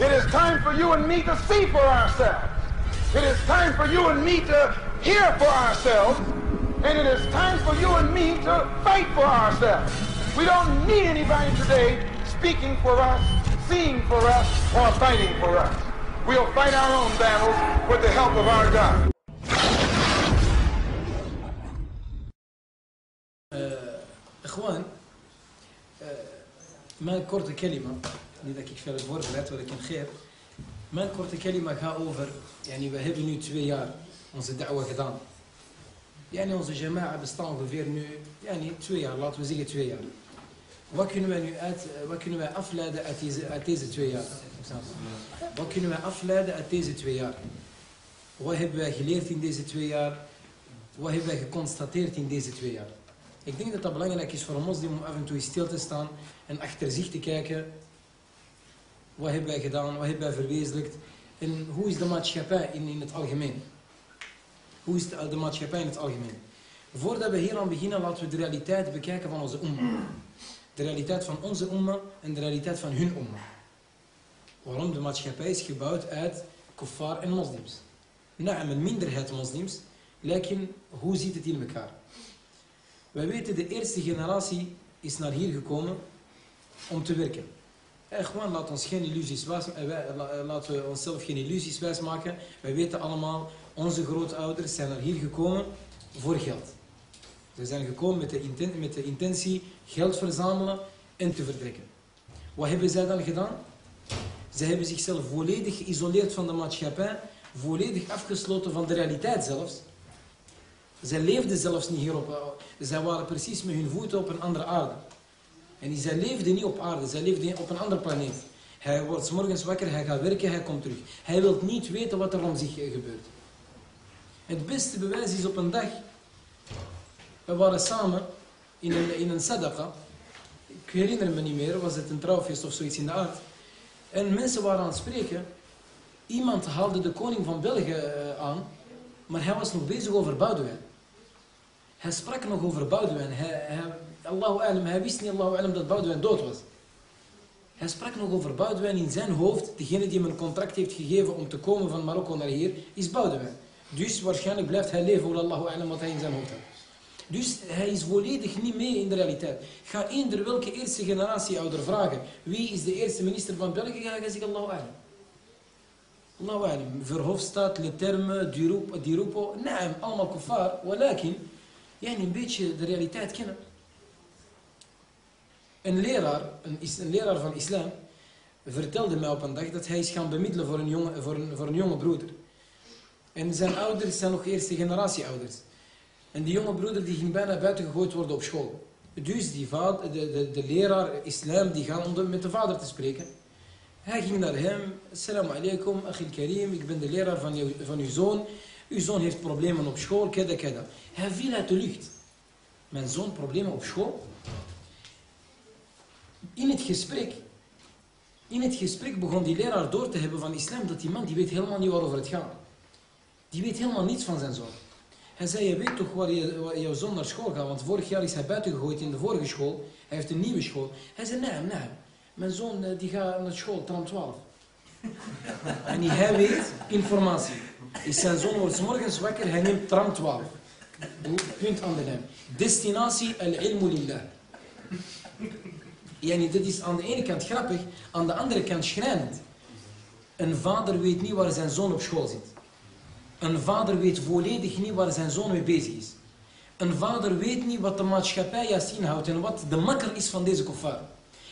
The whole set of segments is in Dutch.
It is time for you and me to see for ourselves. It is time for you and me to hear for ourselves. And it is time for you and me to fight for ourselves. We don't need anybody today speaking for us, seeing for us, or fighting for us. We'll fight our own battles with the help of our God. Uh, mijn korte kelima, niet dat ik veel voorbereid wat ik in geef. Mijn korte kelima gaat over, yani we hebben nu twee jaar onze da'wa gedaan. Yani onze jama'a bestaan ongeveer nu, yani twee jaar, laten we zeggen twee jaar. Wat kunnen wij nu uit, wat kunnen wij afleiden uit deze, uit deze twee jaar? Wat kunnen wij afleiden uit deze twee jaar? Wat hebben wij geleerd in deze twee jaar? Wat hebben wij geconstateerd in deze twee jaar? Ik denk dat dat belangrijk is voor een moslim om af en toe stil te staan en achter zich te kijken. Wat hebben wij gedaan? Wat hebben wij verwezenlijkt? En hoe is de maatschappij in, in het algemeen? Hoe is de, maatschappij in het algemeen? Voordat we hier aan beginnen, laten we de realiteit bekijken van onze umma. De realiteit van onze umma en de realiteit van hun umma. Waarom? De maatschappij is gebouwd uit kuffar en moslims. Naam, een minderheid moslims. Lijken, hoe zit het in elkaar? Wij weten, de eerste generatie is naar hier gekomen om te werken. Gewoon, laat ons geen illusies wijs, laten we onszelf geen illusies wijsmaken. Wij weten allemaal, onze grootouders zijn naar hier gekomen voor geld. Ze zijn gekomen met de, intentie, met de intentie geld verzamelen en te vertrekken. Wat hebben zij dan gedaan? Ze hebben zichzelf volledig geïsoleerd van de maatschappij, volledig afgesloten van de realiteit zelfs. Zij leefden zelfs niet hierop. Zij waren precies met hun voeten op een andere aarde. En zij leefden niet op aarde, zij leefden op een andere planeet. Hij wordt s morgens wakker, hij gaat werken, hij komt terug. Hij wil niet weten wat er om zich gebeurt. Het beste bewijs is op een dag. We waren samen in een, in een sadaqa. Ik herinner me niet meer, was het een trouwfeest of zoiets in de aard. En mensen waren aan het spreken. Iemand haalde de koning van België aan, maar hij was nog bezig over Boudewijn. Hij sprak nog over Boudewijn. Hij, hij, Allahu alam, hij wist niet Allahu alam dat Boudewijn dood was. Hij sprak nog over Boudewijn in zijn hoofd. Degene die hem een contract heeft gegeven om te komen van Marokko naar hier, is Boudewijn. Dus waarschijnlijk blijft hij leven, Allahu alam, wat hij in zijn hoofd heeft. Dus hij is volledig niet mee in de realiteit. Ga eender welke eerste generatie ouder vragen. Wie is de eerste minister van België? Ga hij zeggen Allahu alam. Allahu alam. Verhofstadt, Leterme, Di Rupo. Naam, allemaal kuffar. Walakin, jij een beetje de realiteit kennen. Een leraar, een, een, leraar van islam, vertelde mij op een dag dat hij is gaan bemiddelen voor een jonge, voor een, voor een broeder. En zijn ouders zijn nog eerste generatie ouders. En die jonge broeder die ging bijna buiten gegooid worden op school. Dus die vader, de, de, de leraar islam die gaat om met de vader te spreken. Hij ging naar hem. Assalamu alaikum, Achil Karim, ik ben de leraar van uw zoon. Uw zoon heeft problemen op school, keda keda. Hij viel uit de lucht. Mijn zoon problemen op school? In het gesprek, in het gesprek begon die leraar door te hebben van islam dat die man die weet helemaal niet waarover het gaat. Die weet helemaal niets van zijn zoon. Hij zei, je weet toch waar, je, waar jouw zoon naar school gaat, want vorig jaar is hij buiten gegooid in de vorige school. Hij heeft een nieuwe school. Hij zei, nee, nee, mijn zoon die gaat naar school, tram 12. en hij weet informatie. Is zijn zoon wordt morgens wakker, hij neemt tram 12. Punt aan de lijn. Destinatie al-ilmu lillah. Yani, dit is aan de ene kant grappig, aan de andere kant schrijnend. Een vader weet niet waar zijn zoon op school zit. Een vader weet volledig niet waar zijn zoon mee bezig is. Een vader weet niet wat de maatschappij juist inhoudt en wat de makker is van deze kofar.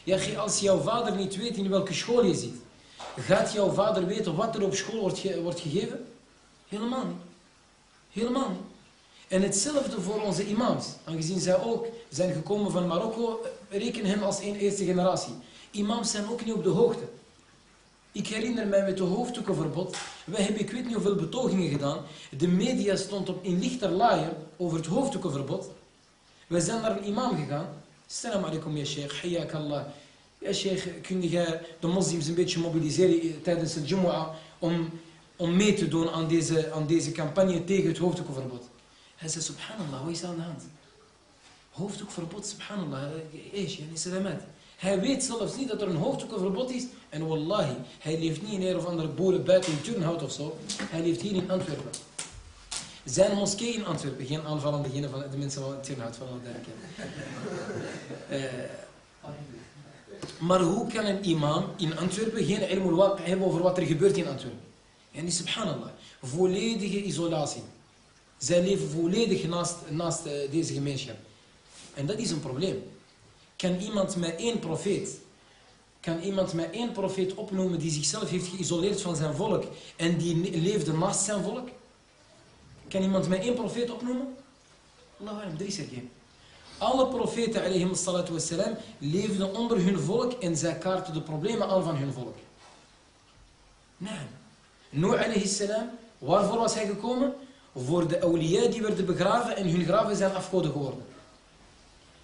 Ja, als jouw vader niet weet in welke school je zit, gaat jouw vader weten wat er op school wordt, wordt gegeven? Helemaal niet. Helemaal niet. En hetzelfde voor onze imams. Aangezien zij ook zijn gekomen van Marokko, reken hem als een eerste generatie. Imams zijn ook niet op de hoogte. Ik herinner mij met de hoofddoekenverbod. Wij hebben ik weet niet hoeveel betogingen gedaan. De media stond op in lichterlaaien over het hoofddoekenverbod. Wij zijn naar een imam gegaan. Salam alaikum ya sheikh, hayyak Allah. Ja sheikh, kun jij de moslims een beetje mobiliseren tijdens het Jumu'ah om, om mee te doen aan deze, aan deze campagne tegen het hoofddoekenverbod? Hij zei, subhanallah, wat is aan de hand? Hoofddoekverbod, subhanallah, ees, yani salamat. Hij weet zelfs niet dat er een hoogteverbod is. En wallahi, hij leeft niet in een of andere boeren buiten in Turnhout of zo. Hij leeft hier in Antwerpen. Zijn moskee in Antwerpen. Geen aanval aan degene van de mensen van Turnhout van duidelijkheid. Uh, maar hoe kan een imam in Antwerpen geen ilm hebben over wat er gebeurt in Antwerpen? En subhanallah, volledige isolatie. Zij leven volledig naast, naast uh, deze gemeenschap. En dat is een probleem. Kan iemand met één profeet, kan iemand met één profeet opnoemen die zichzelf heeft geïsoleerd van zijn volk en die leefde naast zijn volk? Kan iemand met één profeet opnoemen? Allah er is er. Alle profeten alayhim salatu leefden onder hun volk en zij kaarten de problemen aan van hun volk. Nee. Noor alayhi salam, waarvoor was hij gekomen? Voor de awliya die werden begraven en hun graven zijn afgoden geworden.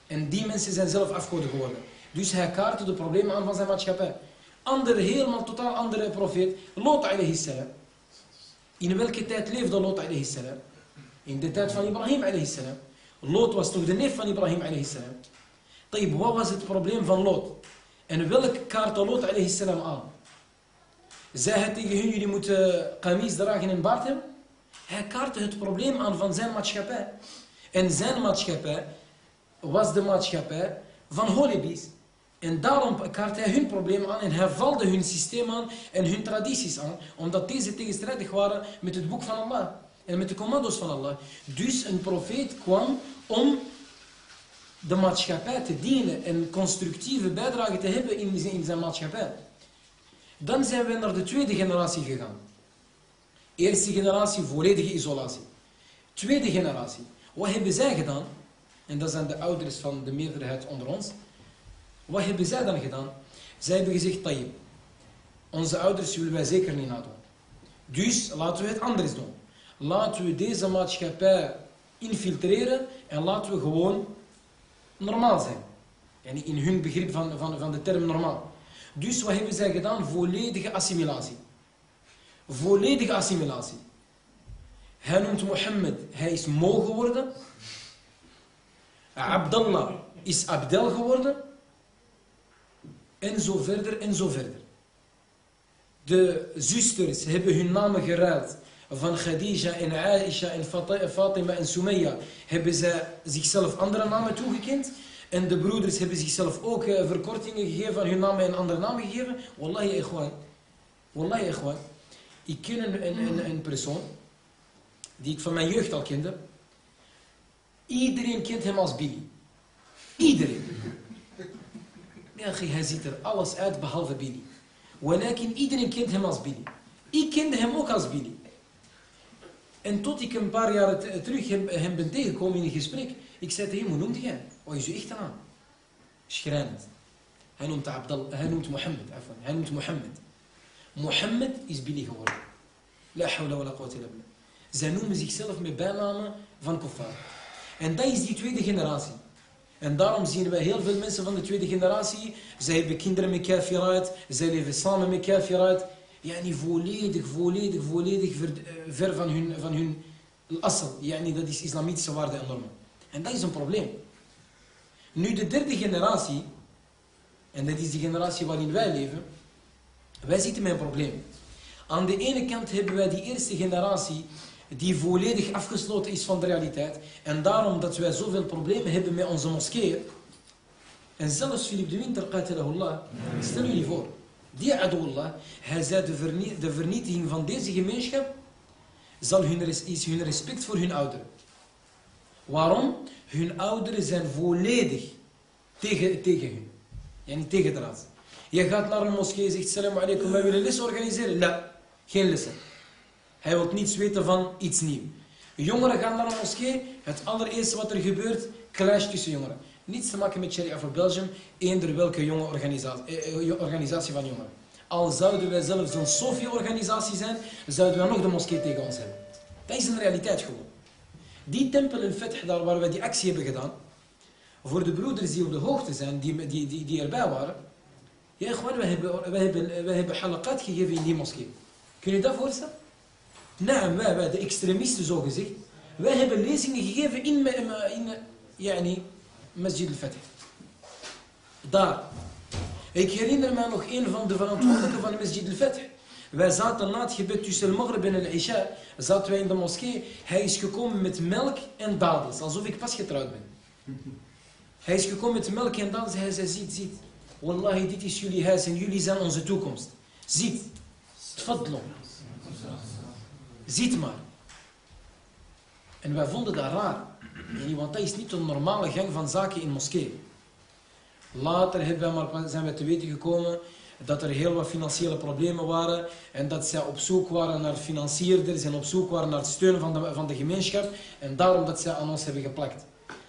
En die mensen zijn zelf afgoden geworden. Dus hij kaartte de problemen aan van zijn maatschappij. Andere, helemaal totaal andere profeet, Lot alayhi salam. In welke tijd leefde Lot alayhi salam? In de tijd van Ibrahim alayhi salam. Lot was toch de neef van Ibrahim alayhi salam. Tayyip, wat was het probleem van Lot? En welke kaartte Lot alayhi salam aan? Zei hij tegen hun, jullie moeten kamis dragen en baard hebben? Hij kaartte het probleem aan van zijn maatschappij. En zijn maatschappij was de maatschappij van holibies. En daarom kaart hij hun probleem aan en hij valde hun systeem aan en hun tradities aan. Omdat deze tegenstrijdig waren met het boek van Allah. En met de commando's van Allah. Dus een profeet kwam om de maatschappij te dienen en constructieve bijdrage te hebben in zijn maatschappij. Dan zijn we naar de tweede generatie gegaan. Eerste generatie, volledige isolatie. Tweede generatie. Wat hebben zij gedaan? En dat zijn de ouders van de meerderheid onder ons. Wat hebben zij dan gedaan? Zij hebben gezegd, Tayyip, onze ouders willen wij zeker niet nadoen. Dus laten we het anders doen. Laten we deze maatschappij infiltreren en laten we gewoon normaal zijn. En in hun begrip van, van, van de term normaal. Dus wat hebben zij gedaan? Volledige assimilatie. Volledige assimilatie. Hij noemt Mohammed, hij is Mo geworden. Abdallah is Abdel geworden. En zo verder en zo verder. De zusters hebben hun namen geruild. Van Khadija en Aisha en Fatima en Sumaya hebben ze zichzelf andere namen toegekend. En de broeders hebben zichzelf ook eh, verkortingen gegeven van hun namen en andere namen gegeven. Wallahi ikhwan. Wallahi. Ik ken een, een, een persoon die ik van mijn jeugd al kende. Iedereen kent hem als Billy. Iedereen. Ja, hij ziet er alles uit behalve Billy. Walakin iedereen kent hem als Billy. Ik kende hem ook als Billy. En tot ik een paar jaar terug hem, hem ben tegengekomen in een gesprek. Ik zei tegen hem, hoe noemt jij? Wat is uw echte naam? Schrijnend. Hij noemt, Abdal, hij noemt Mohammed. Hij noemt Mohammed. Mohammed is Billy geworden. La hawla wa la quwwata illa billah. Zij noemen zichzelf met bijnamen van kuffar. En dat is die tweede generatie. En daarom zien wij heel veel mensen van de tweede generatie. Zij hebben kinderen met kafirat. Zij leven samen met kafirat. niet volledig, volledig, volledig ver, eh, ver van hun, van hun assel. niet dat is islamitische waarden en normen. En dat is een probleem. Nu de derde generatie. En dat is de generatie waarin wij leven. Wij zitten met een probleem. Aan de ene kant hebben wij die eerste generatie die volledig afgesloten is van de realiteit. En daarom dat wij zoveel problemen hebben met onze moskeeën. En zelfs Philip de Winter, qatilahullah, stel jullie voor. Die Adullah, hij zei de, de vernietiging van deze gemeenschap zal hun, is hun respect voor hun ouderen. Waarom? Hun ouderen zijn volledig tegen, tegen hun. Ja, niet tegen de raad. Je gaat naar een moskee en zegt, salam alaikum, wij willen les organiseren. Nee, geen lessen. Hij wil niets weten van iets nieuws. Jongeren gaan naar een moskee. Het allereerste wat er gebeurt, clash tussen jongeren. Niets te maken met Sharia voor Belgium, eender welke jonge organisatie, eh, eh, organisatie van jongeren. Al zouden wij zelfs een Sofie-organisatie zijn, zouden wij nog de moskee tegen ons hebben. Dat is een realiteit gewoon. Die tempel in Feth, daar waar wij die actie hebben gedaan, voor de broeders die op de hoogte zijn, die, die, die, erbij waren, ja, gewoon, wij hebben, hebben, hebben halakat gegeven in die moskee. Kun je dat voorstellen? Nou, wij, wij, de extremisten zo gezegd, wij hebben lezingen gegeven in, in, in yani, Masjid al-Fatih. Daar. Ik herinner me nog een van de verantwoordelijken van Masjid al-Fath. Wij zaten na het gebed tussen Maghrib en al-Isha, zaten wij in de moskee. Hij is gekomen met melk en dadels, alsof ik pas getrouwd ben. Hij is gekomen met melk en dadels. Hij zei, ziet, ziet. Wallahi, dit is jullie huis en jullie zijn onze toekomst. Ziet. Tfadlo. Ziet maar. En wij vonden dat raar. Want dat is niet een normale gang van zaken in moskee. Later hebben wij maar, zijn we te weten gekomen dat er heel wat financiële problemen waren en dat zij op zoek waren naar financierders en op zoek waren naar steun van de, van de gemeenschap en daarom dat zij aan ons hebben geplakt.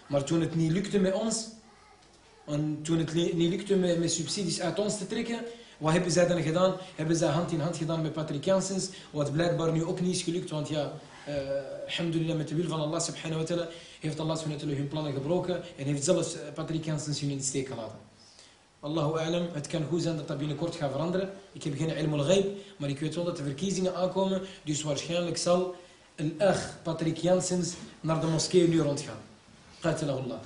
Maar toen het niet lukte met ons, en toen het niet lukte met, met subsidies uit ons te trekken, wat hebben zij dan gedaan? Hebben zij hand in hand gedaan met Patrick Janssens, wat blijkbaar nu ook niet is gelukt, want ja, uh, alhamdulillah, met de wil van Allah subhanahu wa ta'ala, heeft Allah subhanahu wa ta'ala hun plannen gebroken en heeft zelfs eh, Patrick Janssens hun in de steek gelaten. Allahu alam, het kan goed zijn dat dat binnenkort gaat veranderen. Ik heb geen ilm al maar ik weet wel dat de verkiezingen aankomen, dus waarschijnlijk zal een ach Patrick Janssens naar de moskee nu rondgaan. Qatilahullah.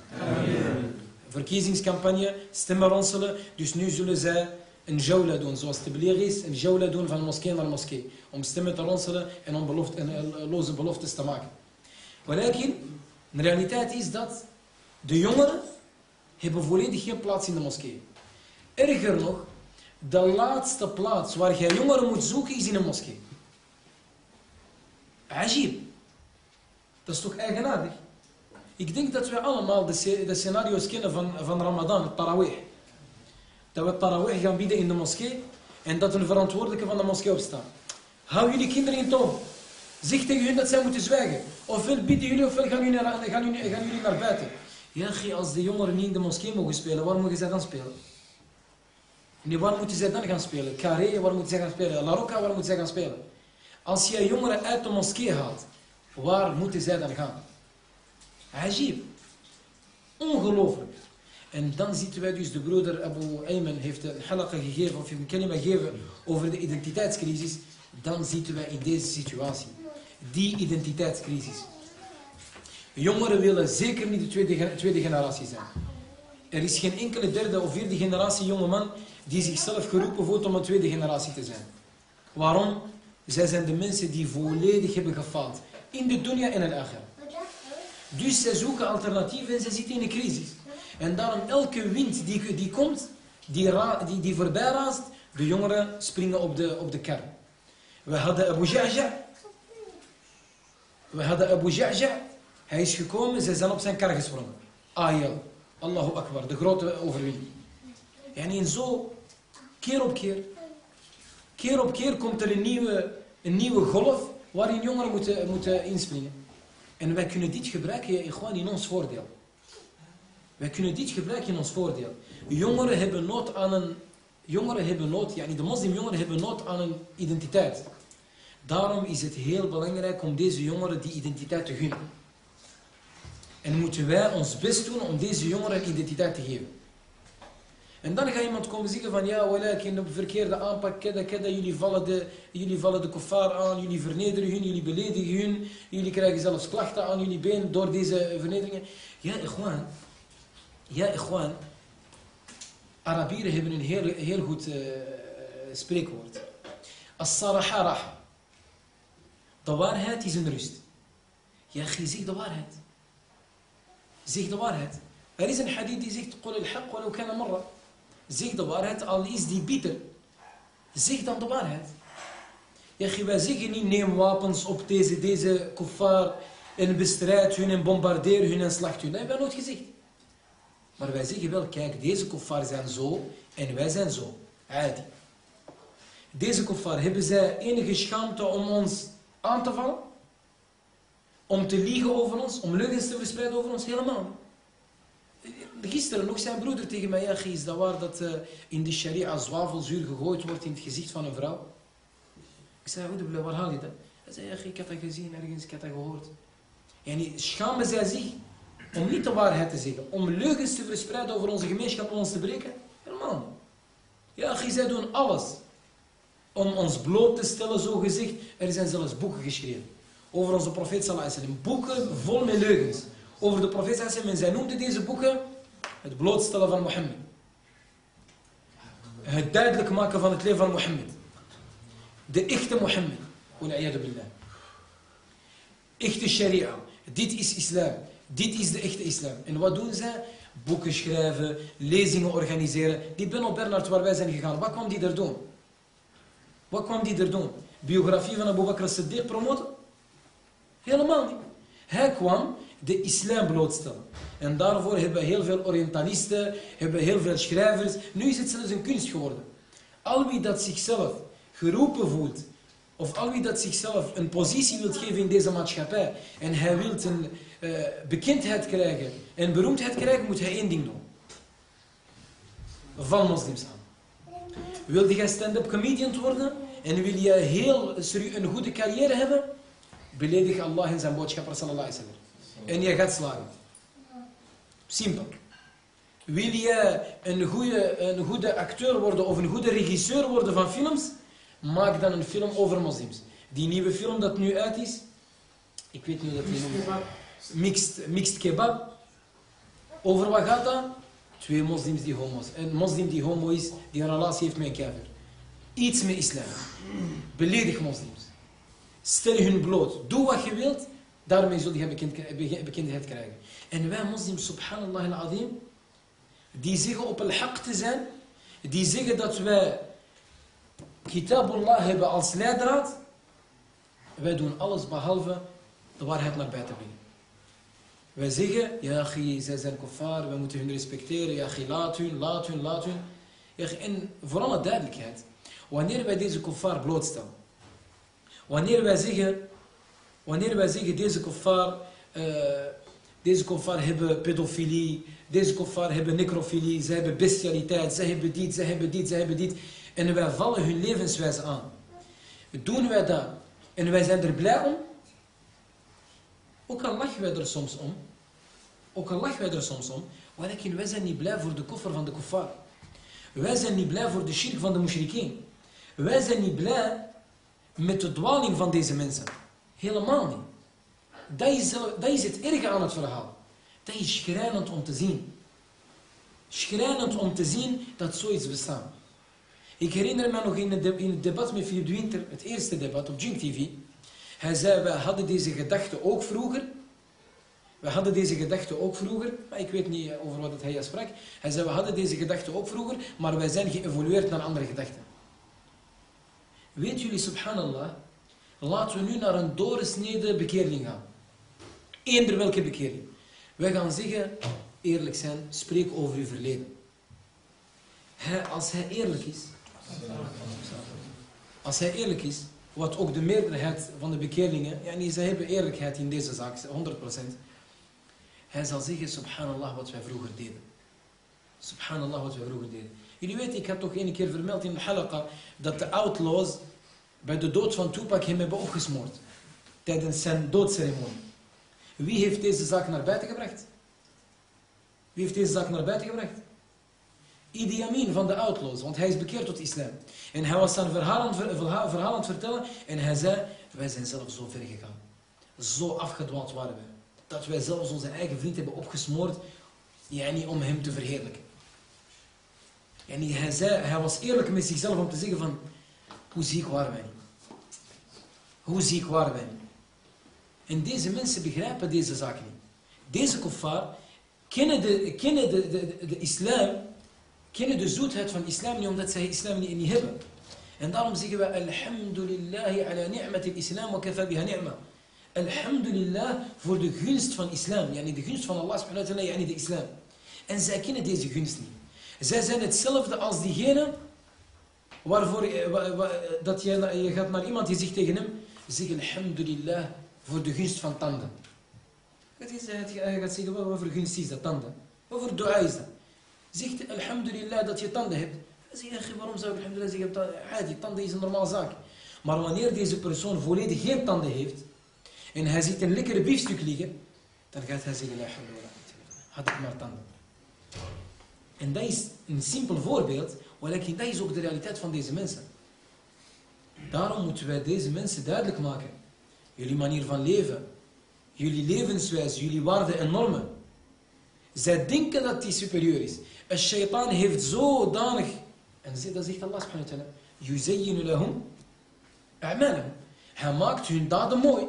Verkiezingscampagne, stemmen ronselen, dus nu zullen zij jawla doen, zoals beleg is, een jawla doen van moskee naar moskee. Om stemmen te ronselen en om belofte, en eh, loze beloftes te maken. Walakin, de realiteit is dat de jongeren hebben volledig geen plaats in de moskee. Erger nog, de laatste plaats waar jij jongeren moet zoeken is in een moskee. Ajib. Dat is toch eigenaardig? Ik denk dat we allemaal de, de scenario's kennen van, van Ramadan, het Tarawih. Dat we Tarawih gaan bieden in de moskee en dat een verantwoordelijke van de moskee opstaat. Hou jullie kinderen in toon. Zeg tegen hun dat zij moeten zwijgen. Ofwel bidden jullie, ofwel gaan jullie naar, jullie, naar buiten. Ja, als de jongeren niet in de moskee mogen spelen, waar mogen zij dan spelen? Waar moeten zij dan gaan spelen? Carré, waar moeten zij gaan spelen? La Rocca, waar moeten zij gaan spelen? Als je jongeren uit de moskee haalt, waar moeten zij dan gaan? Ajib. Ongelooflijk. En dan zitten wij dus, de broeder Abu Ayman heeft een halakha gegeven, of een kalima gegeven over de identiteitscrisis. Dan zitten wij in deze situatie. Die identiteitscrisis. Jongeren willen zeker niet de tweede, generatie zijn. Er is geen enkele derde of vierde generatie jongeman die zichzelf geroepen voelt om een tweede generatie te zijn. Waarom? Zij zijn de mensen die volledig hebben gefaald. In de dunya en in akhir. Dus zij zoeken alternatieven en zij zitten in een crisis. En daarom elke wind die, die komt, die, die, die voorbij raast, de jongeren springen op de, op de kar. We hadden Abu Ja'ja. We hadden Abu Ja'ja. Hij is gekomen, zij zijn op zijn kar gesprongen. Ayel. Allahu Akbar, de grote overwinning. En in zo, keer op keer, keer op keer komt er een nieuwe, een nieuwe golf waarin jongeren moeten, moeten inspringen. En wij kunnen dit gebruiken gewoon in ons voordeel. Wij kunnen dit gebruiken in ons voordeel. Jongeren hebben nood aan een... Jongeren hebben nood, ja, de moslimjongeren hebben nood aan een identiteit. Daarom is het heel belangrijk om deze jongeren die identiteit te gunnen. En moeten wij ons best doen om deze jongeren identiteit te geven. En dan gaat iemand komen zeggen van ja, in de verkeerde aanpak, kedda, kedda, jullie vallen de, jullie vallen de kofar aan, jullie vernederen hun, jullie beledigen hun, jullie krijgen zelfs klachten aan jullie been door deze vernederingen. Ja, gewoon, ja, gewoon, Arabieren hebben een heel, heel goed uh, spreekwoord. As-saraha raha. De waarheid is een rust. Ja, je zegt de waarheid. Zeg de waarheid. Er is een hadith die zegt, قل الحق ولو كان مرة. Zeg de waarheid, al is die bitter. Zeg dan de waarheid. Ja, wij zeggen niet, neem wapens op deze, deze kuffar en bestrijd hun en bombardeer hun en slacht hun. Dat hebben we nooit gezegd. Maar wij zeggen wel, kijk, deze kuffar zijn zo en wij zijn zo. Adi. Deze kuffar, hebben zij enige schaamte om ons aan te vallen? Om te liegen over ons? Om leugens te verspreiden over ons? Helemaal Gisteren nog zijn broeder tegen mij, ja, is dat waar dat uh, in de sharia zwavelzuur gegooid wordt in het gezicht van een vrouw? Ik zei, hoe waar haal je dat? Hij zei, ik had dat gezien ergens, ik had dat gehoord. En schamen zij zich om niet de waarheid te zeggen, om leugens te verspreiden over onze gemeenschap, om ons te breken? Helemaal Ja, zij doen alles om ons bloot te stellen, zo gezegd. Er zijn zelfs boeken geschreven over onze profeet sallallahu alaihi Boeken vol met leugens over de profeet sallallahu En zij noemden deze boeken het blootstellen van Mohammed. het duidelijk maken van het leven van Mohammed. De echte Mohammed. Billah. Echte sharia. Dit is islam. Dit is de echte islam. En wat doen zij? Boeken schrijven, lezingen organiseren. Die Benno Bernard waar wij zijn gegaan, wat kwam die er doen? Wat kwam die er doen? Biografie van Abu Bakr as-Siddiq promoten? Helemaal niet. Hij kwam de islam blootstellen. En daarvoor hebben heel veel Orientalisten, hebben heel veel schrijvers. Nu is het zelfs een kunst geworden. Al wie dat zichzelf geroepen voelt, of al wie dat zichzelf een positie wil geven in deze maatschappij, en hij wil een uh, bekendheid krijgen en beroemdheid krijgen, moet hij één ding doen. Van moslims aan. Wil jij stand-up comedian worden en wil je heel een goede carrière hebben, beledig Allah en zijn boodschapper sallallahu alaihi wasallam. En je gaat slagen. Simpel. Wil je een goede, een goede acteur worden of een goede regisseur worden van films? Maak dan een film over moslims. Die nieuwe film dat nu uit is, ik weet niet hoe dat die noemt. Mixed, mixed kebab. Over wat gaat dat? Twee moslims die homo's. Een moslim die homo is, die een relatie heeft met een kafir. Iets met islam. Beledig moslims. Stel hun bloot. Doe wat je wilt. Daarmee zul je bekendheid krijgen. En wij moslims, subhanallah al-azim, die zeggen op al-haq te zijn, die zeggen dat wij kitabullah hebben als leidraad, wij doen alles behalve de waarheid naar buiten brengen. Wij zeggen, ja, zij zijn kuffar, we moeten hun respecteren, ja, laat hun, laat hun, laat hun. En voor alle duidelijkheid, wanneer wij deze kuffar blootstellen, wanneer wij zeggen, wanneer wij zeggen deze kuffar, uh, deze kuffar hebben pedofilie, deze kuffar hebben necrofilie, ze hebben bestialiteit, ze hebben dit, ze hebben dit, ze hebben dit. En wij vallen hun levenswijze aan. Doen wij dat en wij zijn er blij om, ook al lachen wij er soms om, ook al lachen wij er soms om, maar wij zijn niet blij voor de koffer van de kuffar. Wij zijn niet blij voor de shirk van de mushrikeen. Wij zijn niet blij met de dwaling van deze mensen. Helemaal niet. Dat is, dat is het erge aan het verhaal. Dat is schrijnend om te zien. Schrijnend om te zien dat zoiets bestaat. Ik herinner me nog in het, debat met Philip de Winter, het eerste debat op Jink TV. Hij zei, wij hadden deze gedachte ook vroeger. We hadden deze gedachte ook vroeger, maar ik weet niet over wat hij sprak. Hij zei, we hadden deze gedachte ook vroeger, maar wij zijn geëvolueerd naar andere gedachten. Weet jullie, subhanallah, laten we nu naar een doorsnede bekeerling gaan. Eender welke bekeerling. Wij gaan zeggen, eerlijk zijn, spreek over uw verleden. Als hij eerlijk is, als hij eerlijk is, wat ook de meerderheid van de bekeerlingen, yani, zij hebben eerlijkheid in deze zaak, 100%. Hij zal zeggen, subhanallah, wat wij vroeger deden. Subhanallah, wat wij vroeger deden. Jullie weten, ik heb toch een keer vermeld in de halaqa, dat de outlaws bij de dood van Tupac hem hebben opgesmoord. Tijdens zijn doodceremonie. Wie heeft deze zaak naar buiten gebracht? Wie heeft deze zaak naar buiten gebracht? Idi Amin van de Outlaws, want hij is bekeerd tot islam. En hij was zijn verhaal aan, het vertellen en hij zei, wij zijn zelf zo ver gegaan. Zo afgedwaald waren we. Dat wij zelfs onze eigen vriend hebben opgesmoord, niet om hem te verheerlijken. En hij, zei, hij was eerlijk met zichzelf om te zeggen van, hoe ziek waren wij? Hoe ziek waren wij? En deze mensen begrijpen deze zaken niet. Deze kuffar kennen de, kennen de, de islam kennen de zoetheid van islam niet omdat zij islam niet, hebben. En daarom zeggen we Alhamdulillahi ala ni'mat al-islam wa kafa biha ni'ma. Alhamdulillah voor de gunst van islam. Yani de gunst van Allah subhanahu wa ta'ala, yani de islam. En zij kennen deze gunst niet. Zij zijn hetzelfde als diegene waarvoor eh, dat je, je gaat naar iemand die zegt tegen hem, zeg alhamdulillah voor de gunst van tanden. Je gaat zeggen, wat voor gunst is dat, tanden? Wat voor dua is dat? Zegt alhamdulillah dat je tanden hebt. Zeg je, waarom zou ik alhamdulillah zeggen, die tanden is een normaal zaak. Maar wanneer deze persoon volledig geen tanden heeft, en hij ziet een lekkere biefstuk liggen, dan gaat hij zeggen, alhamdulillah, had ik maar tanden. En dat is een simpel voorbeeld, maar dat is ook de realiteit van deze mensen. Daarom moeten wij deze mensen duidelijk maken. Jullie manier van leven, jullie levenswijze, jullie waarden en normen. Zij denken dat die superieur is. Een shaitaan heeft zodanig En dat zegt Allah subhanahu wa ta'ala. Yuzayyinu. Hij maakt hun daden mooi.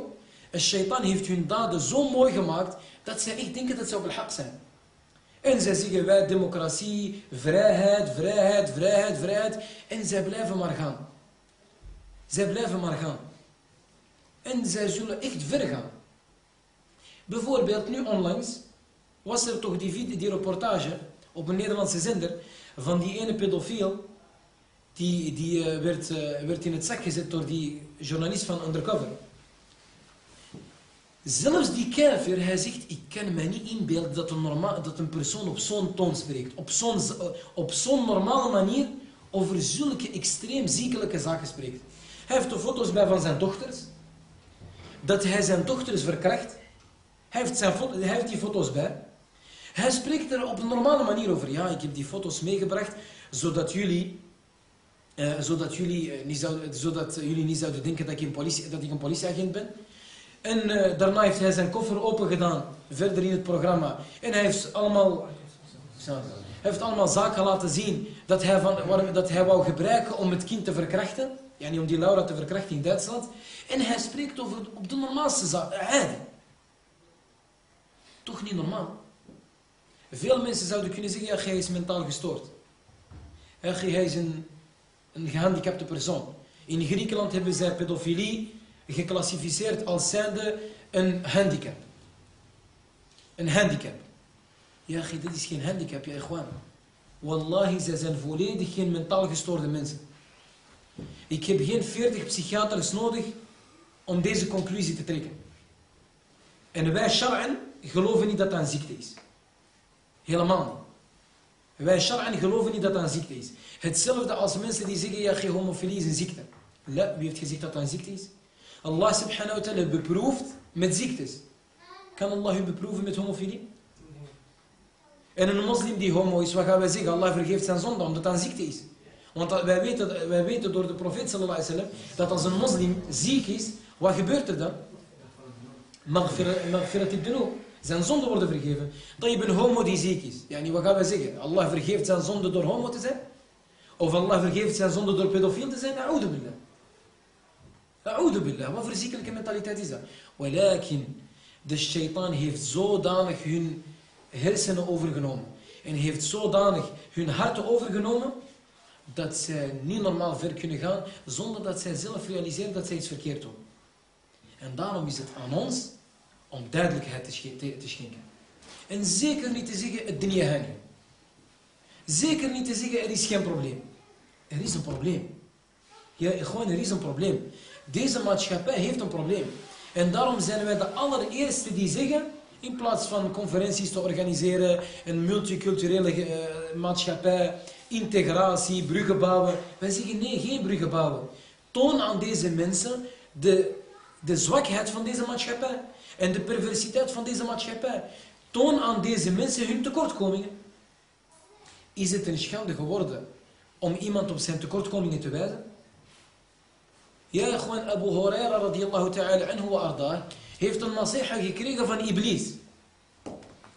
En shaitan heeft hun daden zo mooi gemaakt dat zij echt denken dat ze op het zijn. En zij zeggen wij democratie, vrijheid, vrijheid, vrijheid, vrijheid. En zij blijven maar gaan. Zij blijven maar gaan. En zij zullen echt ver gaan. Bijvoorbeeld nu onlangs was er toch die, die reportage op een Nederlandse zender van die ene pedofiel die, die uh, werd, uh, werd in het zak gezet door die journalist van Undercover. Zelfs die kafir, hij zegt, ik kan me niet inbeelden dat een, normaal, dat een persoon op zo'n toon spreekt. Op zo'n op zo'n normale manier over zulke extreem ziekelijke zaken spreekt. Hij heeft de foto's bij van zijn dochters. Dat hij zijn dochters verkracht. Hij heeft, zijn hij heeft die foto's bij. Hij spreekt er op een normale manier over. Ja, ik heb die foto's meegebracht, zodat jullie, eh, zodat jullie, eh, niet zouden, zodat jullie niet zouden denken dat ik een, politie, dat ik een politieagent ben. En uh, daarna heeft hij zijn koffer open gedaan, verder in het programma. En hij heeft allemaal, hij heeft allemaal zaken laten zien dat hij, van, dat hij wou gebruiken om het kind te verkrachten. Ja, niet om die Laura te verkrachten in Duitsland. En hij spreekt over op de normaalste zaken. Toch niet normaal. Veel mensen zouden kunnen zeggen, ja, hij is mentaal gestoord. Hij is een, een gehandicapte persoon. In Griekenland hebben zij pedofilie geclassificeerd als zijnde een handicap. Een handicap. Ja, dit is geen handicap, ja, gewoon. Wallahi, zij zijn volledig geen mentaal gestoorde mensen. Ik heb geen 40 psychiaters nodig om deze conclusie te trekken. En wij, Shar'an, geloven niet dat dat een ziekte is. Helemaal niet. Wij Shar'an geloven niet dat dat een ziekte is. Hetzelfde als mensen die zeggen, ja, homofilie is een ziekte. La, wie heeft gezegd dat dat een ziekte is? Allah subhanahu wa ta'ala beproeft met ziektes. Kan Allah u beproeven met homofilie? En een moslim die homo is, wat gaan wij zeggen? Allah vergeeft zijn zonde, omdat dat een ziekte is. Want wij weten, wij weten door de profeet sallallahu alaihi wasallam, dat als een moslim ziek is, wat gebeurt er dan? Maghfirat ibn Zijn zonden worden vergeven. Dat je een homo die ziek is. Ja, wat gaan wij zeggen? Allah vergeeft zijn zonde door homo te zijn? Of Allah vergeeft zijn zonde door pedofiel te zijn? A'udhu billah. A'udhu billah. Wat voor ziekelijke mentaliteit is dat? Walakin, de shaitan heeft zodanig hun hersenen overgenomen. En heeft zodanig hun harten overgenomen dat zij niet normaal ver kunnen gaan zonder dat zij zelf realiseren dat zij iets verkeerd doen. En daarom is het aan ons om duidelijkheid te schenken. En zeker niet te zeggen, het dunya hangen. Zeker niet te zeggen, er is geen probleem. Er is een probleem. Ja, gewoon, er is een probleem. Deze maatschappij heeft een probleem. En daarom zijn wij de allereerste die zeggen, in plaats van conferenties te organiseren, een multiculturele uh, maatschappij, integratie, bruggen bouwen. Wij zeggen nee, geen bruggen bouwen. Toon aan deze mensen de, de zwakheid van deze maatschappij en de perversiteit van deze maatschappij. Toon aan deze mensen hun tekortkomingen. Is het een schande geworden om iemand op zijn tekortkomingen te wijzen? Ja, gewoon Abu Huraira radiyallahu ta'ala anhu wa arda heeft een nasiha gekregen van Iblis.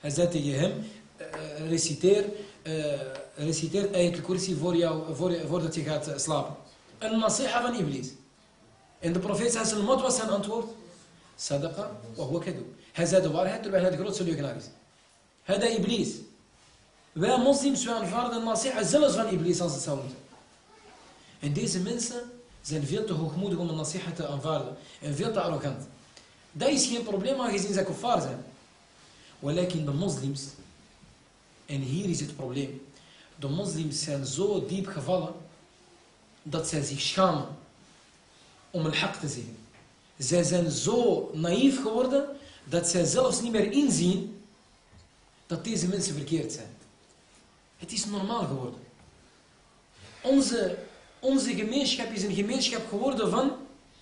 Hij zei tegen hem, uh, reciteer, uh, reciteer ayat al-kursi voor jou, voor, voordat je gaat slapen. Een nasiha van Iblis. En de profeet zei, wat was zijn antwoord? Sadaqa wa huwa kadu. Hij zei de waarheid terwijl hij de grootste leugenaar is. Hada Iblis. Wij moslims, wij aanvaarden nasiha zelfs van Iblis als het zou moeten. En deze mensen zijn veel te hoogmoedig om een nasiha te aanvaarden. En veel te arrogant. Dat is geen probleem aangezien ze kuffar zijn. Walakin de moslims, en hier is het probleem. De moslims zijn zo diep gevallen dat zij zich schamen om een hak te zeggen. Zij zijn zo naïef geworden dat zij zelfs niet meer inzien dat deze mensen verkeerd zijn. Het is normaal geworden. Onze onze gemeenschap is een gemeenschap geworden van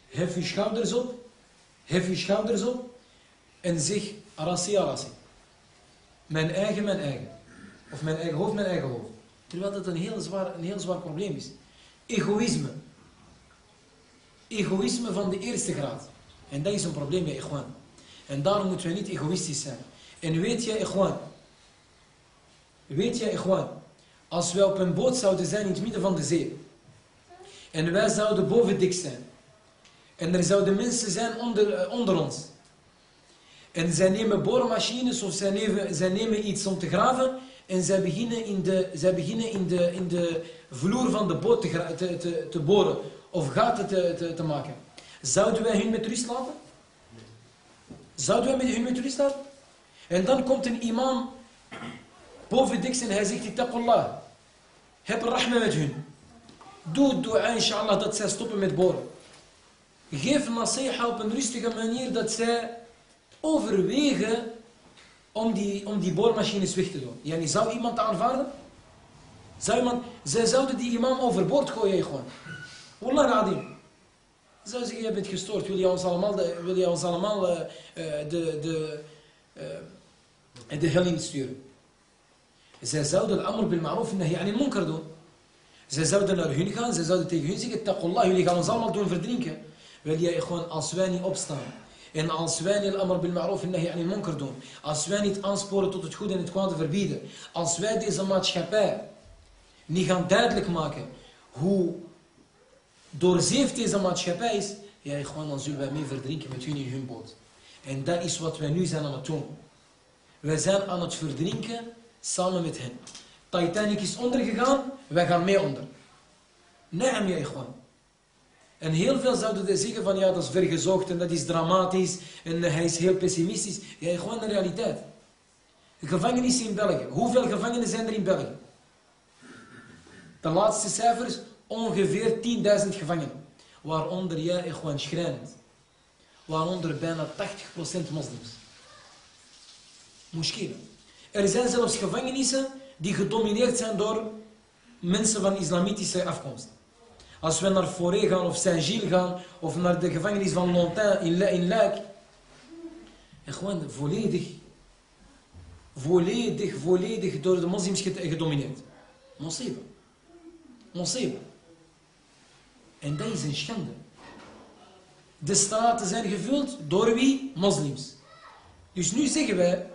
hef je schouders op, hef je schouders op en zeg arasi arasi. Mijn eigen, mijn eigen. Of mijn eigen hoofd, mijn eigen hoofd. Terwijl dat een heel zwaar, een heel zwaar probleem is. Egoïsme. Egoïsme van de eerste graad. En dat is een probleem bij Ikhwan. En daarom moeten we niet egoïstisch zijn. En weet je, Ikhwan. Weet je, Ikhwan. Als wij op een boot zouden zijn in het midden van de zee. En wij zouden boven dik zijn. En er zouden mensen zijn onder, eh, onder ons. En zij nemen boormachines of zij nemen, zij nemen iets om te graven. En zij beginnen in de, zij beginnen in de, in de vloer van de boot te, te boren. Of gaten te, te, te maken. Zouden wij hun met rust laten? Zouden wij met hun met rust laten? En dan komt een imam boven dik en hij zegt, Ittaqullah. Heb rahma met hun. Doe dua inshallah dat zij stoppen met boren. Geef nasiha op een rustige manier dat zij overwegen om die, om die boormachines weg te doen. Yani, zou iemand aanvaarden? Zou iemand, zij zouden die imam overboord gooien gewoon. Wallah nadim. Zou zeggen, je bent gestoord. Wil je ons allemaal, de, wil je ons allemaal uh, uh, de, de, uh, de insturen? Zij zouden al-amr bil ma'ruf nahi anil munkar doen. Zij zouden naar hun gaan, zij zouden tegen hun zeggen, taqullah, jullie gaan ons allemaal doen verdrinken. Wil jij gewoon, als wij niet opstaan, en als wij niet al-amr bil ma'ruf nahi anil munkar doen, als wij niet aansporen tot het goede en het kwade verbieden, als wij deze maatschappij niet gaan duidelijk maken hoe doorzeefd deze maatschappij is, ja, gewoon dan zullen wij mee verdrinken met hun in hun boot. En dat is wat wij nu zijn aan het doen. Wij zijn aan het verdrinken samen met hen. Titanic is ondergegaan, wij gaan mee onder. Naam, ja, gewoon. En heel veel zouden zeggen van ja, dat is vergezocht en dat is dramatisch en hij is heel pessimistisch. Ja, gewoon de realiteit. De gevangenissen in België. Hoeveel gevangenen zijn er in België? De laatste cijfers, ongeveer 10.000 gevangenen. Waaronder ja, gewoon schrijnend. Waaronder bijna 80% moslims. Moskelen. Er zijn zelfs gevangenissen die gedomineerd zijn door mensen van islamitische afkomst. Als we naar Forêt gaan of Saint-Gilles gaan of naar de gevangenis van Lontain in, in Luik. En gewoon volledig, volledig, volledig door de moslims gedomineerd. Mosiba. Mosiba. En dat is een schande. De straten zijn gevuld door wie? Moslims. Dus nu zeggen wij,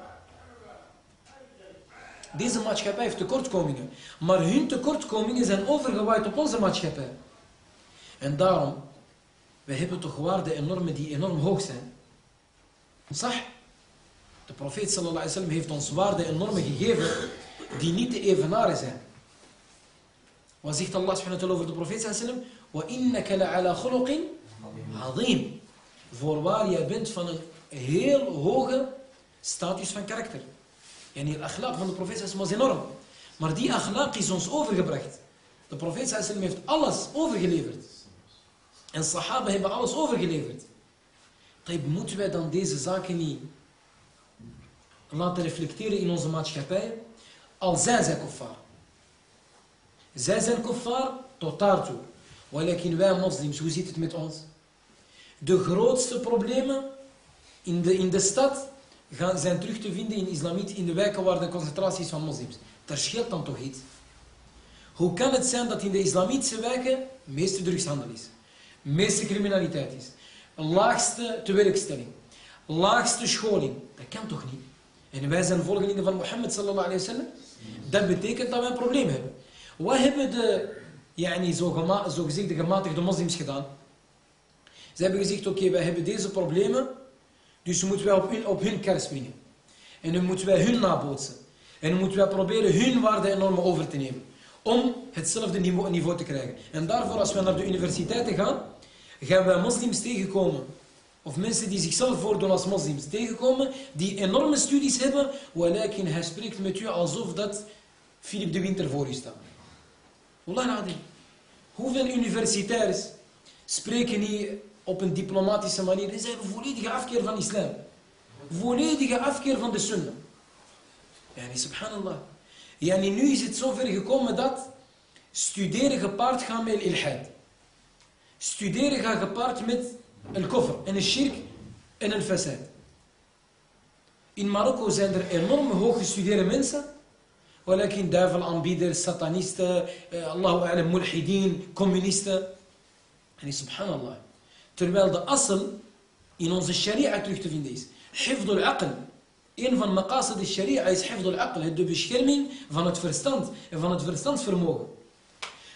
deze maatschappij heeft tekortkomingen. Maar hun tekortkomingen zijn overgewaaid op onze maatschappij. En daarom, wij hebben toch waarden enorme die enorm hoog zijn. Sah, de profeet sallallahu alaihi wasallam heeft ons waarden enorme gegeven die niet te evenaren zijn. Wat zegt Allah subhanahu wa ta'ala over de profeet sallallahu alaihi wasallam? وَإِنَّكَ لَعَلَى خُلُقٍ عَظِيمٍ Voorwaar, jij bent van een heel hoge status van karakter. En die akhlaq van de profeet sallallahu was enorm. Maar die akhlaq is ons overgebracht. De profeet sallallahu heeft alles overgeleverd. En sahaba hebben alles overgeleverd. Taib, moeten wij dan deze zaken niet laten reflecteren in onze maatschappij? Al zijn zij kuffar. Zij zijn kuffar tot daartoe. Walakin wij moslims, hoe zit het met ons? De grootste problemen in de, in de stad gaan, zijn terug te vinden in islamiet, in de wijken waar de concentratie is van moslims. Daar scheelt dan toch iets. Hoe kan het zijn dat in de islamitische wijken meeste drugshandel is? meeste criminaliteit is. Laagste tewerkstelling. Laagste scholing. Dat kan toch niet? En wij zijn volgelingen van Mohammed sallallahu alayhi wa sallam. Dat betekent dat we een probleem hebben. Wat hebben de, yani, zo, gema zo gezegd, de gematigde moslims gedaan? Ze hebben gezegd, oké, wij hebben deze problemen, dus moeten wij op hun, op hun kar springen. En dan moeten wij hun nabootsen. En dan moeten wij proberen hun waarden en normen over te nemen. Om hetzelfde niveau, niveau te krijgen. En daarvoor, als wij naar de universiteiten gaan, gaan wij moslims tegenkomen. Of mensen die zichzelf voordoen als moslims tegenkomen, die enorme studies hebben, walakin hij spreekt met u alsof dat Philip de Winter voor u staat. Wallah. Hoeveel universitairs spreken niet op een diplomatische manier en zijn volledige afkeer van islam. Volledige afkeer van de sunnah. Yani, subhanallah. Yani, nu is het zover gekomen dat studeren gepaard gaan met ilhad. Studeren gaat gepaard met een koffer en een shirk en een fasad. In Marokko zijn er enorm hoog gestudeerde walakin duivelaanbieders, satanisten, eh, Allahu a'lam, mulhidin, communisten. En subhanallah. Terwijl de assel in onze sharia terug te vinden is. Hifdul aql. Een van maqasid de sharia is hifd al-aql, de bescherming van het verstand en van het verstandsvermogen.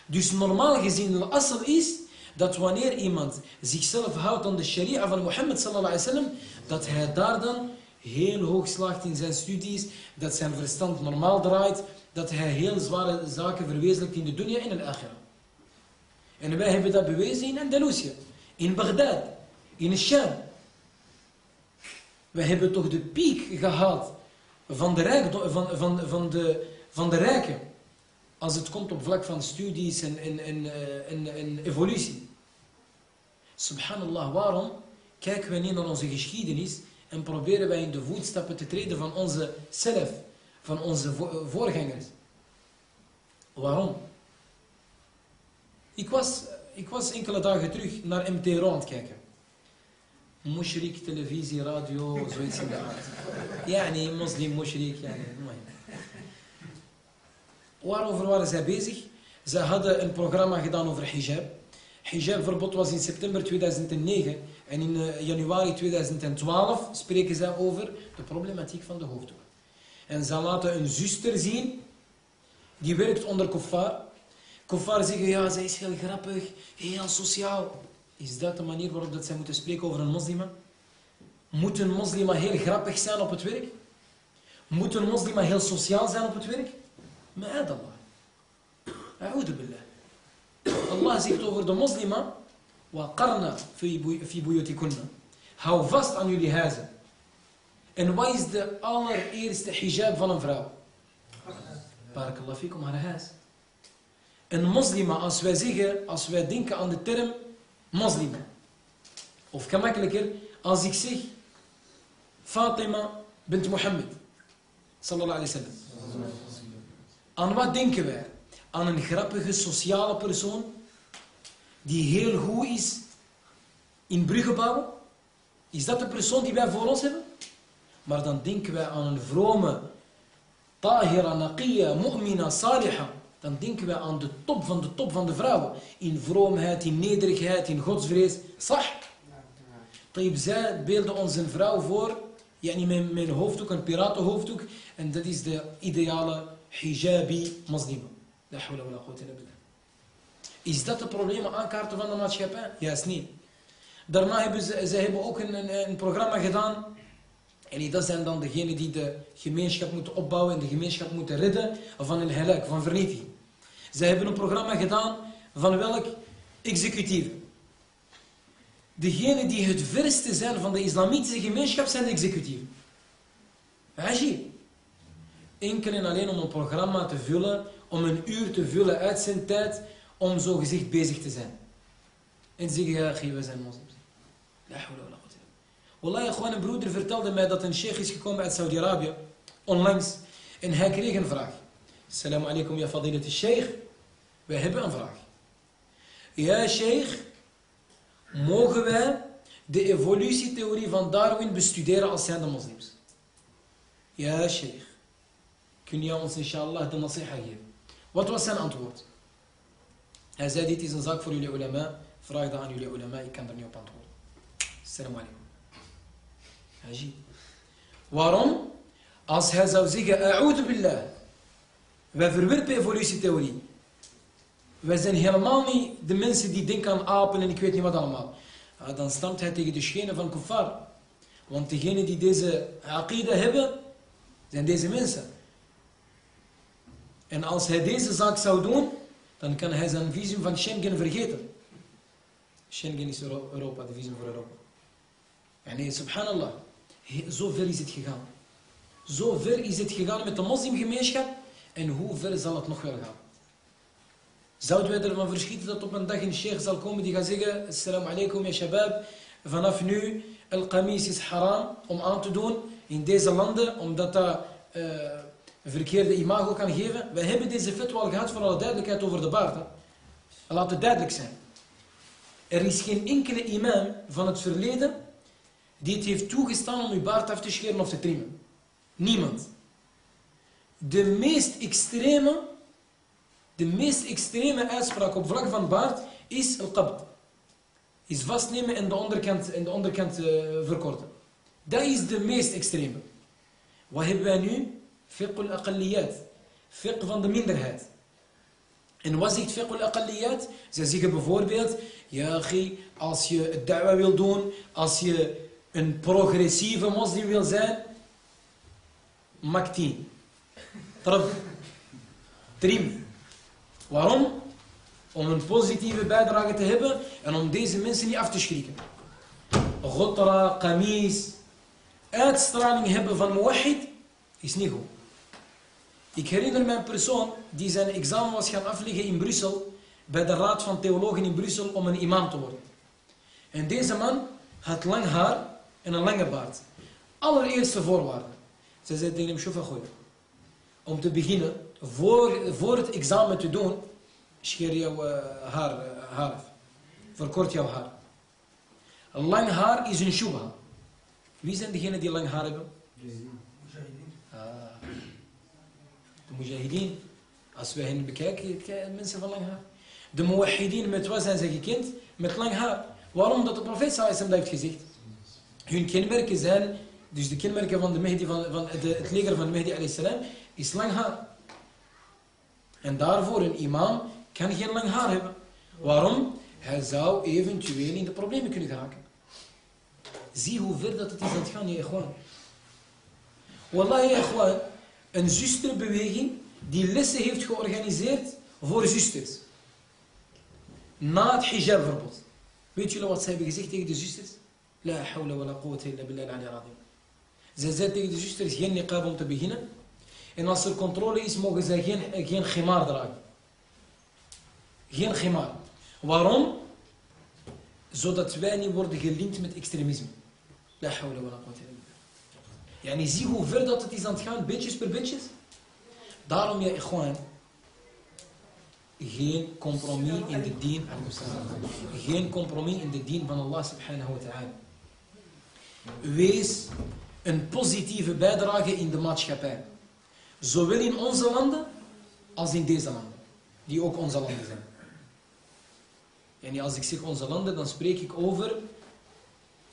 Dus normaal gezien, de asl is dat wanneer iemand zichzelf houdt aan de sharia van Mohammed sallallahu alaihi wasallam, dat hij daar dan heel hoog slaagt in zijn studies, dat zijn verstand normaal draait, dat hij heel zware zaken verwezenlijkt in de dunya en in de akhira. En wij hebben dat bewezen in Andalusië, in Bagdad, in Sham. We hebben toch de piek gehad van de, van, van, van, de, van de rijken. Als het komt op vlak van studies en, en, eh, evolutie. Subhanallah, waarom kijken we niet naar onze geschiedenis en proberen wij in de voetstappen te treden van onze zelf, van onze voorgangers? Waarom? Ik was, ik was enkele dagen terug naar MTRO aan het kijken. Mushrik, televisie, radio, zoiets in de aard. Ja, nee, moslim, mushrik, ja, nee, Waarover waren zij bezig? Ze hadden een programma gedaan over hijab. Hijabverbod was in september 2009 en in eh, januari 2012 spreken zij over de problematiek van de hoofddoek. En ze laten een zuster zien, die werkt onder kuffar. Kuffar zeggen, ja, zij is heel grappig, heel sociaal. Is dat de manier waarop dat zij moeten spreken over een moslima? Moet een moslima heel grappig zijn op het werk? Moet een moslima heel sociaal zijn op het werk? Ma'ad Allah. A'udhu billah. Allah zegt over de moslima, وقرنا في في بيوتكن. هاو فاست ان يلي هذا ان وايز ذا اونر ايرست حجاب فلان فراو بارك الله فيكم على هذا ان مسلمة als wij zeggen als wij denken aan de term مسلمة of gemakkelijker als ik zeg فاطمة بنت محمد صلى الله عليه وسلم aan wat denken wij aan een grappige sociale persoon die heel goed is in bruggen bouwen? Is dat de persoon die wij voor ons hebben? Maar dan denken wij aan een vrome, tahira, naqiya, mu'mina, saliha. Dan denken wij aan de top van de top van de vrouwen. In vroomheid, in nederigheid, in godsvrees. Sah. Zij beelden ons een vrouw voor, ja, niet met, een hoofddoek, een piratenhoofddoek. En dat is de ideale hijabi moslim. La hawla wa la quwwata illa. Is dat het probleem aankaarten van de maatschappij? Juist niet. Daarna hebben ze, ze hebben ook een, een, programma gedaan. En dat zijn dan degenen die de gemeenschap moeten opbouwen en de gemeenschap moeten redden van een halak, van vernietiging. Ze hebben een programma gedaan van welk executief. Degenen die het verste zijn van de islamitische gemeenschap zijn de executieven. Ajib. Enkel en alleen om een programma te vullen, om een uur te vullen uit zijn tijd, om zo gezicht bezig te zijn. En zeggen, ja, wij zijn moslims. La hawla wa Wallah, gewoon een broeder vertelde mij dat een sheikh is gekomen uit Saudi-Arabië, onlangs, en hij kreeg een vraag. Assalamu alaikum ya fadilat sheikh. Wij hebben een vraag. Ja, sheikh, mogen wij de evolutietheorie van Darwin bestuderen als zijnde moslims? Ja, sheikh. Kun je ons inshallah de nasiha geven? Wat was zijn antwoord? Hij zei, dit is een zaak voor jullie ulama. Vraag dat aan jullie ulama, ik kan er niet op antwoorden. Assalamu alaikum. Ajib. Waarom? Als hij zou zeggen, a'udhu billah. Wij verwerpen evolutietheorie. Wij zijn helemaal niet de mensen die denken aan apen en ik weet niet wat allemaal. Ah, dan stamt hij tegen de schenen van kuffar. Want degenen die deze aqida hebben, zijn deze mensen. En als hij deze zaak zou doen, dan kan hij zijn visum van Schengen vergeten. Schengen is Europa, de visum voor Europa. En nee, subhanallah, zo ver is het gegaan. Zo ver is het gegaan met de moslimgemeenschap en hoe ver zal het nog wel gaan? Zouden wij ervan verschieten dat op een dag een sheikh zal komen die gaat zeggen Assalamu alaikum ya shabab, vanaf nu al-qamis is haram om aan te doen in deze landen, omdat dat uh, een verkeerde imago kan geven. Wij hebben deze fatwa al gehad voor alle duidelijkheid over de baard. Laat het duidelijk zijn. Er is geen enkele imam van het verleden die het heeft toegestaan om uw baard af te scheren of te trimmen. Niemand. De meest extreme, de meest extreme uitspraak op vlak van baard is al-qabd. Is vastnemen en de onderkant, en de onderkant uh, verkorten. Dat is de meest extreme. Wat hebben wij nu? Fiqh al-aqalliyat. Van de minderheid. En wat zegt fiqh al-aqalliyat? Zij zeggen bijvoorbeeld, ja, als je het da'wa wil doen, als je een progressieve moslim wil zijn, maak tien. Trim. Waarom? Om een positieve bijdrage te hebben en om deze mensen niet af te schrikken. Ghotra, kamis, uitstraling hebben van muwahid is niet goed. Ik herinner me een persoon die zijn examen was gaan afleggen in Brussel, bij de Raad van Theologen in Brussel, om een imam te worden. En deze man had lang haar en een lange baard. Allereerste voorwaarde. Ze zei tegen hem, gooi. Om te beginnen, voor, voor het examen te doen, scheer jouw uh, haar, uh, haar. Verkort jouw haar. Lang haar is een shubha. Wie zijn degenen die lang haar hebben? De mujahideen. Als wij hen bekijken, mensen van lang haar. De muwahideen, met wat zijn ze gekend? Met lang haar. Waarom? Dat de profeet sallallahu dat heeft gezegd. Hun kenmerken zijn, dus de kenmerken van, de Mehdi, van, van de, het leger van de Mehdi salam, is lang haar. En daarvoor een imam kan geen lang haar hebben. Waarom? Hij zou eventueel in de problemen kunnen geraken. Zie hoe ver dat het is aan het gaan, je ikhwan. Wallahi, ikhwan, een zusterbeweging die lessen heeft georganiseerd voor zusters. Na het hijabverbod. Weet jullie wat ze hebben gezegd tegen de zusters? La hawla wa la quwwata illa billah al-ali Zij zei tegen de zusters geen niqab om te beginnen. En als er controle is, mogen zij geen, geen khimar dragen. Geen khimar. Waarom? Zodat wij niet worden gelinkt met extremisme. La hawla wa quwwata billah. Yani zie hoe ver dat het is aan het gaan, beetje per beetje. Daarom, ja, ikhwan, geen compromis in de dien geen compromis in de dien van Allah subhanahu wa ta'ala wees een positieve bijdrage in de maatschappij zowel in onze landen als in deze landen die ook onze landen zijn en als ik zeg onze landen dan spreek ik over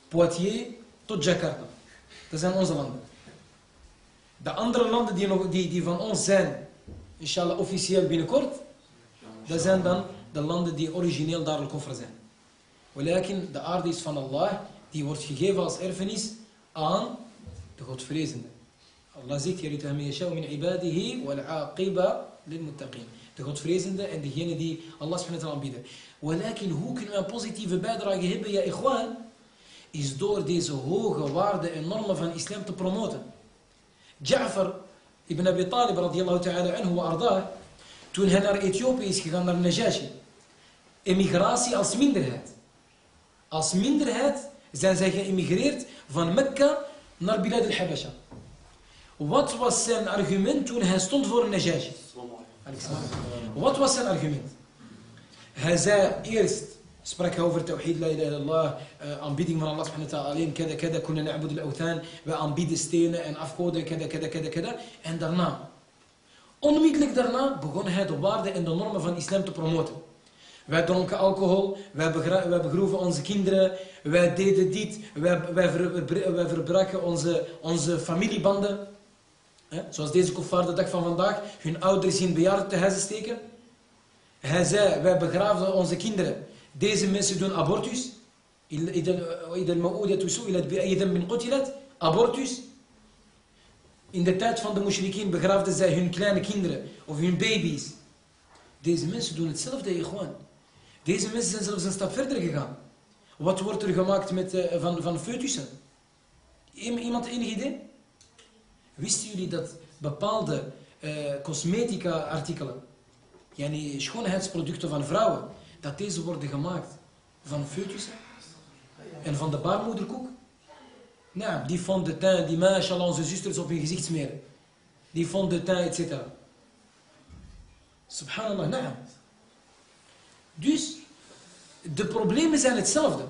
Poitiers tot Jakarta dat zijn onze landen. De andere landen die, nog, die, die van ons zijn, inshallah officieel binnenkort, dat zijn dan de landen die origineel daar de koffer zijn. Welke de aarde is van Allah, die wordt gegeven als erfenis aan de Godvrezenden. Allah zegt, min ibadihi wal aqiba lil muttaqin. De Godvrezende en degene die Allah subhanahu aanbieden. Welke hoe kunnen we een positieve bijdrage hebben, ja ikhwan? Is door deze hoge waarden en normen van islam te promoten. Ja'far ibn Abi Talib radiyallahu ta'ala anhu wa ardaah, toen hij naar Ethiopië is gegaan, naar Najashi. Emigratie als minderheid. Als minderheid zijn zij geëmigreerd van Mekka naar Bilad al-Habasha. Wat was zijn argument toen hij stond voor Najashi? Wat was zijn argument? Hij zei eerst, sprak over tawhid, la ilaha illallah, uh, aanbieding van Allah alleen, kada kada, kunnen na'bud al-awthan, we aanbieden stenen en afgoden, kada kada kada kada. En daarna, Onmiddellijk daarna begon hij de waarden en de normen van islam te promoten. Wij dronken alcohol, wij, wij begroeven onze kinderen, wij deden dit, wij, wij, ver, wij verbraken onze, onze familiebanden. zoals deze koffer de dag van vandaag hun ouders in bejaardentehuizen steken. Hij zei, wij begraven onze kinderen. Deze mensen doen abortus. Abortus. In de tijd van de mushrikien begraafden zij hun kleine kinderen of hun baby's. Deze mensen doen hetzelfde, gewoon. Deze mensen zijn zelfs een stap verder gegaan. Wat wordt er gemaakt met, uh, van, van foetussen? Iemand enig idee? Wisten jullie dat bepaalde uh, cosmetica-artikelen, yani schoonheidsproducten van vrouwen, dat deze worden gemaakt van foetussen en van de baarmoederkoek? Nou, die fond de teint, die mashallah onze zusters op hun gezicht smeren. Die fond de teint, etc. Subhanallah, naam. Dus, de problemen zijn hetzelfde.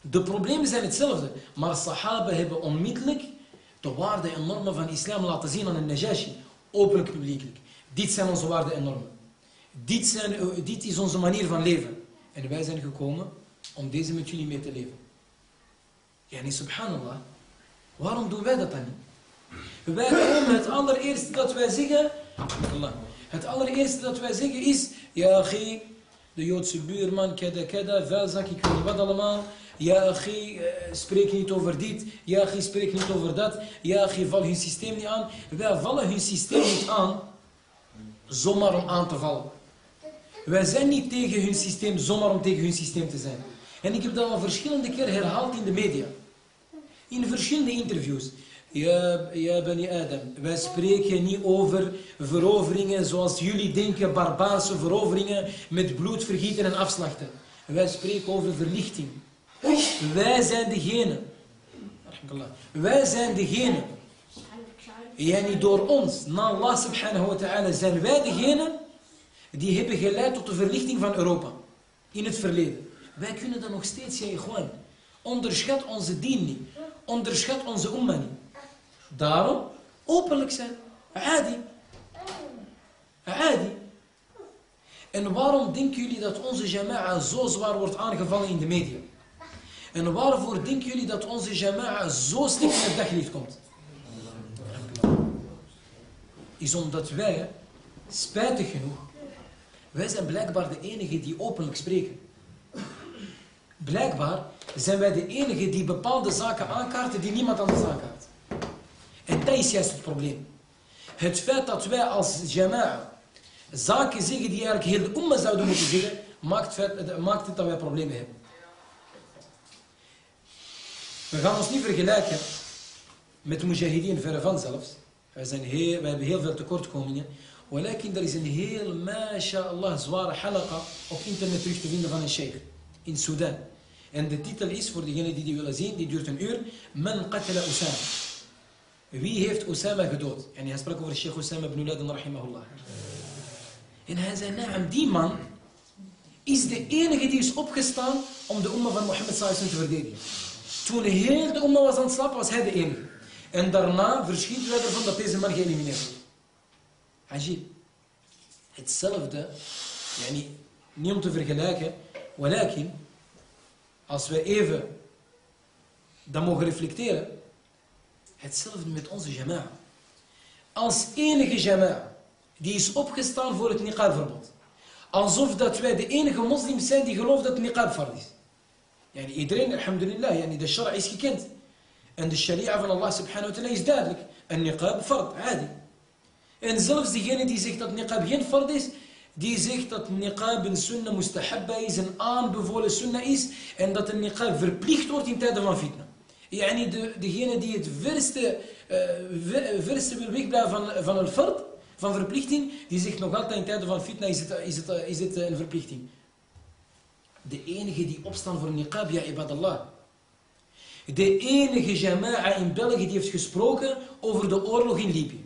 De problemen zijn hetzelfde. Maar sahaba hebben onmiddellijk de waarden en normen van islam laten zien aan een najashi. Openlijk publiekelijk. Dit zijn onze waarden en normen. Dit, zijn, dit is onze manier van leven. En wij zijn gekomen om deze met jullie mee te leven. Yani subhanallah, waarom doen wij dat dan niet? Wij komen het allereerste dat wij zeggen, het allereerste dat wij zeggen is, ja, Achi, de Joodse buurman, keda keda, vuilzak, ik weet niet wat allemaal. Ja, Achi, eh, spreek niet over dit. Ja, Achi, spreek niet over dat. Ja, Achi, val hun systeem niet aan. Wij vallen hun systeem niet aan, zomaar om aan te vallen. Wij zijn niet tegen hun systeem, zomaar om tegen hun systeem te zijn. En ik heb dat al verschillende keer herhaald in de media. In verschillende interviews. Ja, ja, Bani Adam, wij spreken niet over veroveringen zoals jullie denken, barbaarse veroveringen met bloedvergieten en afslachten. Wij spreken over verlichting. Wij zijn degene. Wij zijn degene. Yani door ons, na Allah subhanahu wa ta'ala, zijn wij degene die hebben geleid tot de verlichting van Europa. In het verleden. Wij kunnen dat nog steeds, ja, gewoon. Onderschat onze dien niet. Onderschat onze umma niet. Daarom, openlijk zijn. Adi. Adi. En waarom denken jullie dat onze jama'a zo zwaar wordt aangevallen in de media? En waarvoor denken jullie dat onze jama'a zo slecht in het daglicht komt? Is omdat wij, spijtig genoeg, wij zijn blijkbaar de enige die openlijk spreken. Blijkbaar zijn wij de enige die bepaalde zaken aankaarten die niemand anders aankaart. En dat is juist het probleem. Het feit dat wij als jama'a zaken zeggen die eigenlijk heel de umma zouden moeten zeggen, maakt, maakt het dat wij problemen hebben. We gaan ons niet vergelijken met de mujahideen verre van zelfs. Wij, zijn wij hebben heel veel tekortkomingen. Walakin er is een heel, mashallah, zware halaqa op internet terug te vinden van een sheikh in Sudan. En de titel is, voor degenen die die willen zien, die duurt een uur. Man qatala Osama. Wie heeft Osama gedood? En hij sprak over Sheikh Osama ibn Laden, rahimahullah. En hij zei, naam, die man is de enige die is opgestaan om de umma van Mohammed sallallahu te verdedigen. Toen heel de umma was aan het slapen, was hij de enige. En daarna verschieten wij ervan dat deze man geëlimineerd wordt. Hetzelfde, yani, niet om te vergelijken, walakin, als we even dat mogen reflecteren, hetzelfde met onze jama'a. Als enige jama'a, die is opgestaan voor het niqab-verbod. Alsof dat wij de enige moslims zijn die geloven dat niqab vard is. Iedereen, alhamdulillah, yani de shara is gekend. En de sharia van Allah subhanahu wa ta'ala is duidelijk. En niqab fard, adi. En zelfs diegene die zegt dat niqab geen fard is, die zegt dat niqab een sunnah mustahabba is, een aanbevolen sunnah is, en dat een niqab verplicht wordt in tijden van fitna. Yani de, degene die het verste, verste wil wegblijven van, van een fard, van verplichting, die zegt nog altijd in tijden van fitna is het, is het, is het een verplichting. De enige die opstaan voor niqab, ja ibadallah. De enige jama'a in België die heeft gesproken over de oorlog in Libië.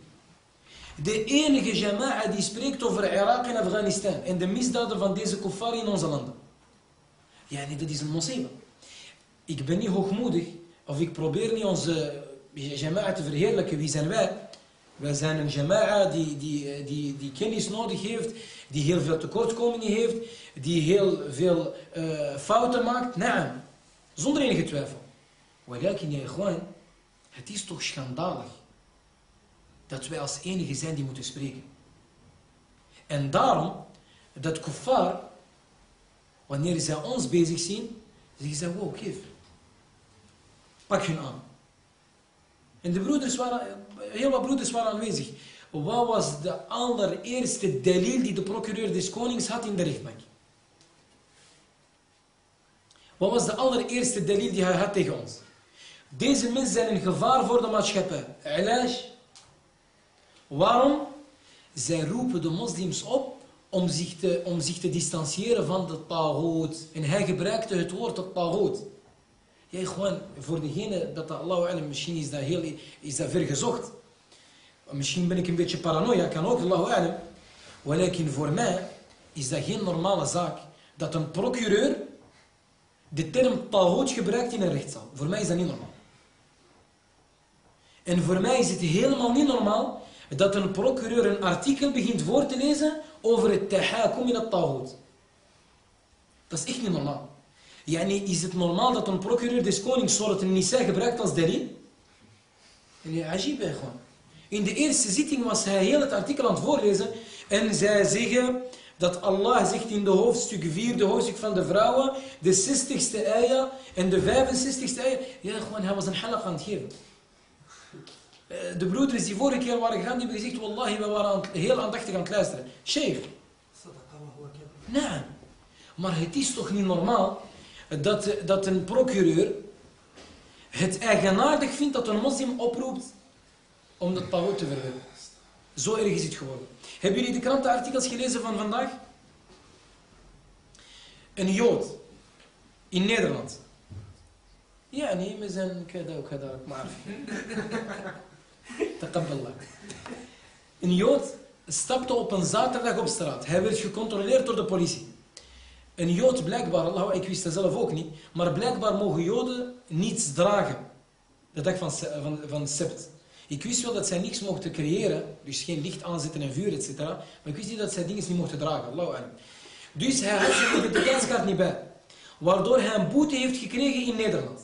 De enige jama'a die spreekt over Irak en Afghanistan en de misdaden van deze kuffar in onze landen. Ja, nee, dat is een moseba. Ik ben niet hoogmoedig, of ik probeer niet onze jama'a te verheerlijken. Wie zijn wij? Wij zijn een jama'a die, die, die, die kennis nodig heeft, die heel veel tekortkomingen heeft, die heel veel uh, fouten maakt. Naam, zonder enige twijfel. Walakin, ja, gewoon, het is toch schandalig dat wij als enige zijn die moeten spreken. En daarom, dat kuffar, wanneer zij ons bezig zien, zeggen ze, wow, geef. Pak hun aan. En de broeders waren, heel wat broeders waren aanwezig. Wat was de allereerste delil die de procureur des konings had in de rechtbank? Wat was de allereerste delil die hij had tegen ons? Deze mensen zijn een gevaar voor de maatschappij. Ilaj. Waarom? Zij roepen de moslims op om zich te, om zich te distancieren van de tagoot. En hij gebruikte het woord de tagoot. Gewoon, voor degene dat Allah misschien is dat, heel, is vergezocht. Misschien ben ik een beetje paranoia, kan ook, Allah alam. Walakin voor mij is dat geen normale zaak. Dat een procureur de term tagoot gebruikt in een rechtszaal. Voor mij is dat niet normaal. En voor mij is het helemaal niet normaal dat een procureur een artikel begint voor te lezen over het tahakum in het tagoot. Dat is echt niet normaal. Yani, is het normaal dat een procureur des konings Surat al-Nisa gebruikt als delil? Ja, ajib gewoon. In de eerste zitting was hij heel het artikel aan het voorlezen. En zij zeggen dat Allah zegt in de hoofdstuk 4, de hoofdstuk van de vrouwen, de 60ste ayah en de 65ste ayah. Ja, gewoon, hij was een halak aan het geven. Eh, de broeders die vorige keer waren gegaan, die hebben gezegd, wallahi, we waren heel aandachtig aan het luisteren. Sheikh. Nee. Maar het is toch niet normaal dat, dat een procureur het eigenaardig vindt dat een moslim oproept om dat tagoot te verwerpen. Zo erg is het geworden. Hebben jullie de krantenartikels gelezen van vandaag? Een Jood in Nederland. Ja, nee, we zijn kada kada, maar. Taqabballah. Een Jood stapte op een zaterdag op straat. Hij werd gecontroleerd door de politie. Een Jood blijkbaar, Allah, ik wist dat zelf ook niet, maar blijkbaar mogen Joden niets dragen. De dag van, van, van Sept. Ik wist wel dat zij niks mochten creëren, dus geen licht aanzetten en vuur, etc. Maar ik wist niet dat zij dingen niet mochten dragen. Allah. Dus hij had zijn identiteitskaart niet bij. Waardoor hij een boete heeft gekregen in Nederland.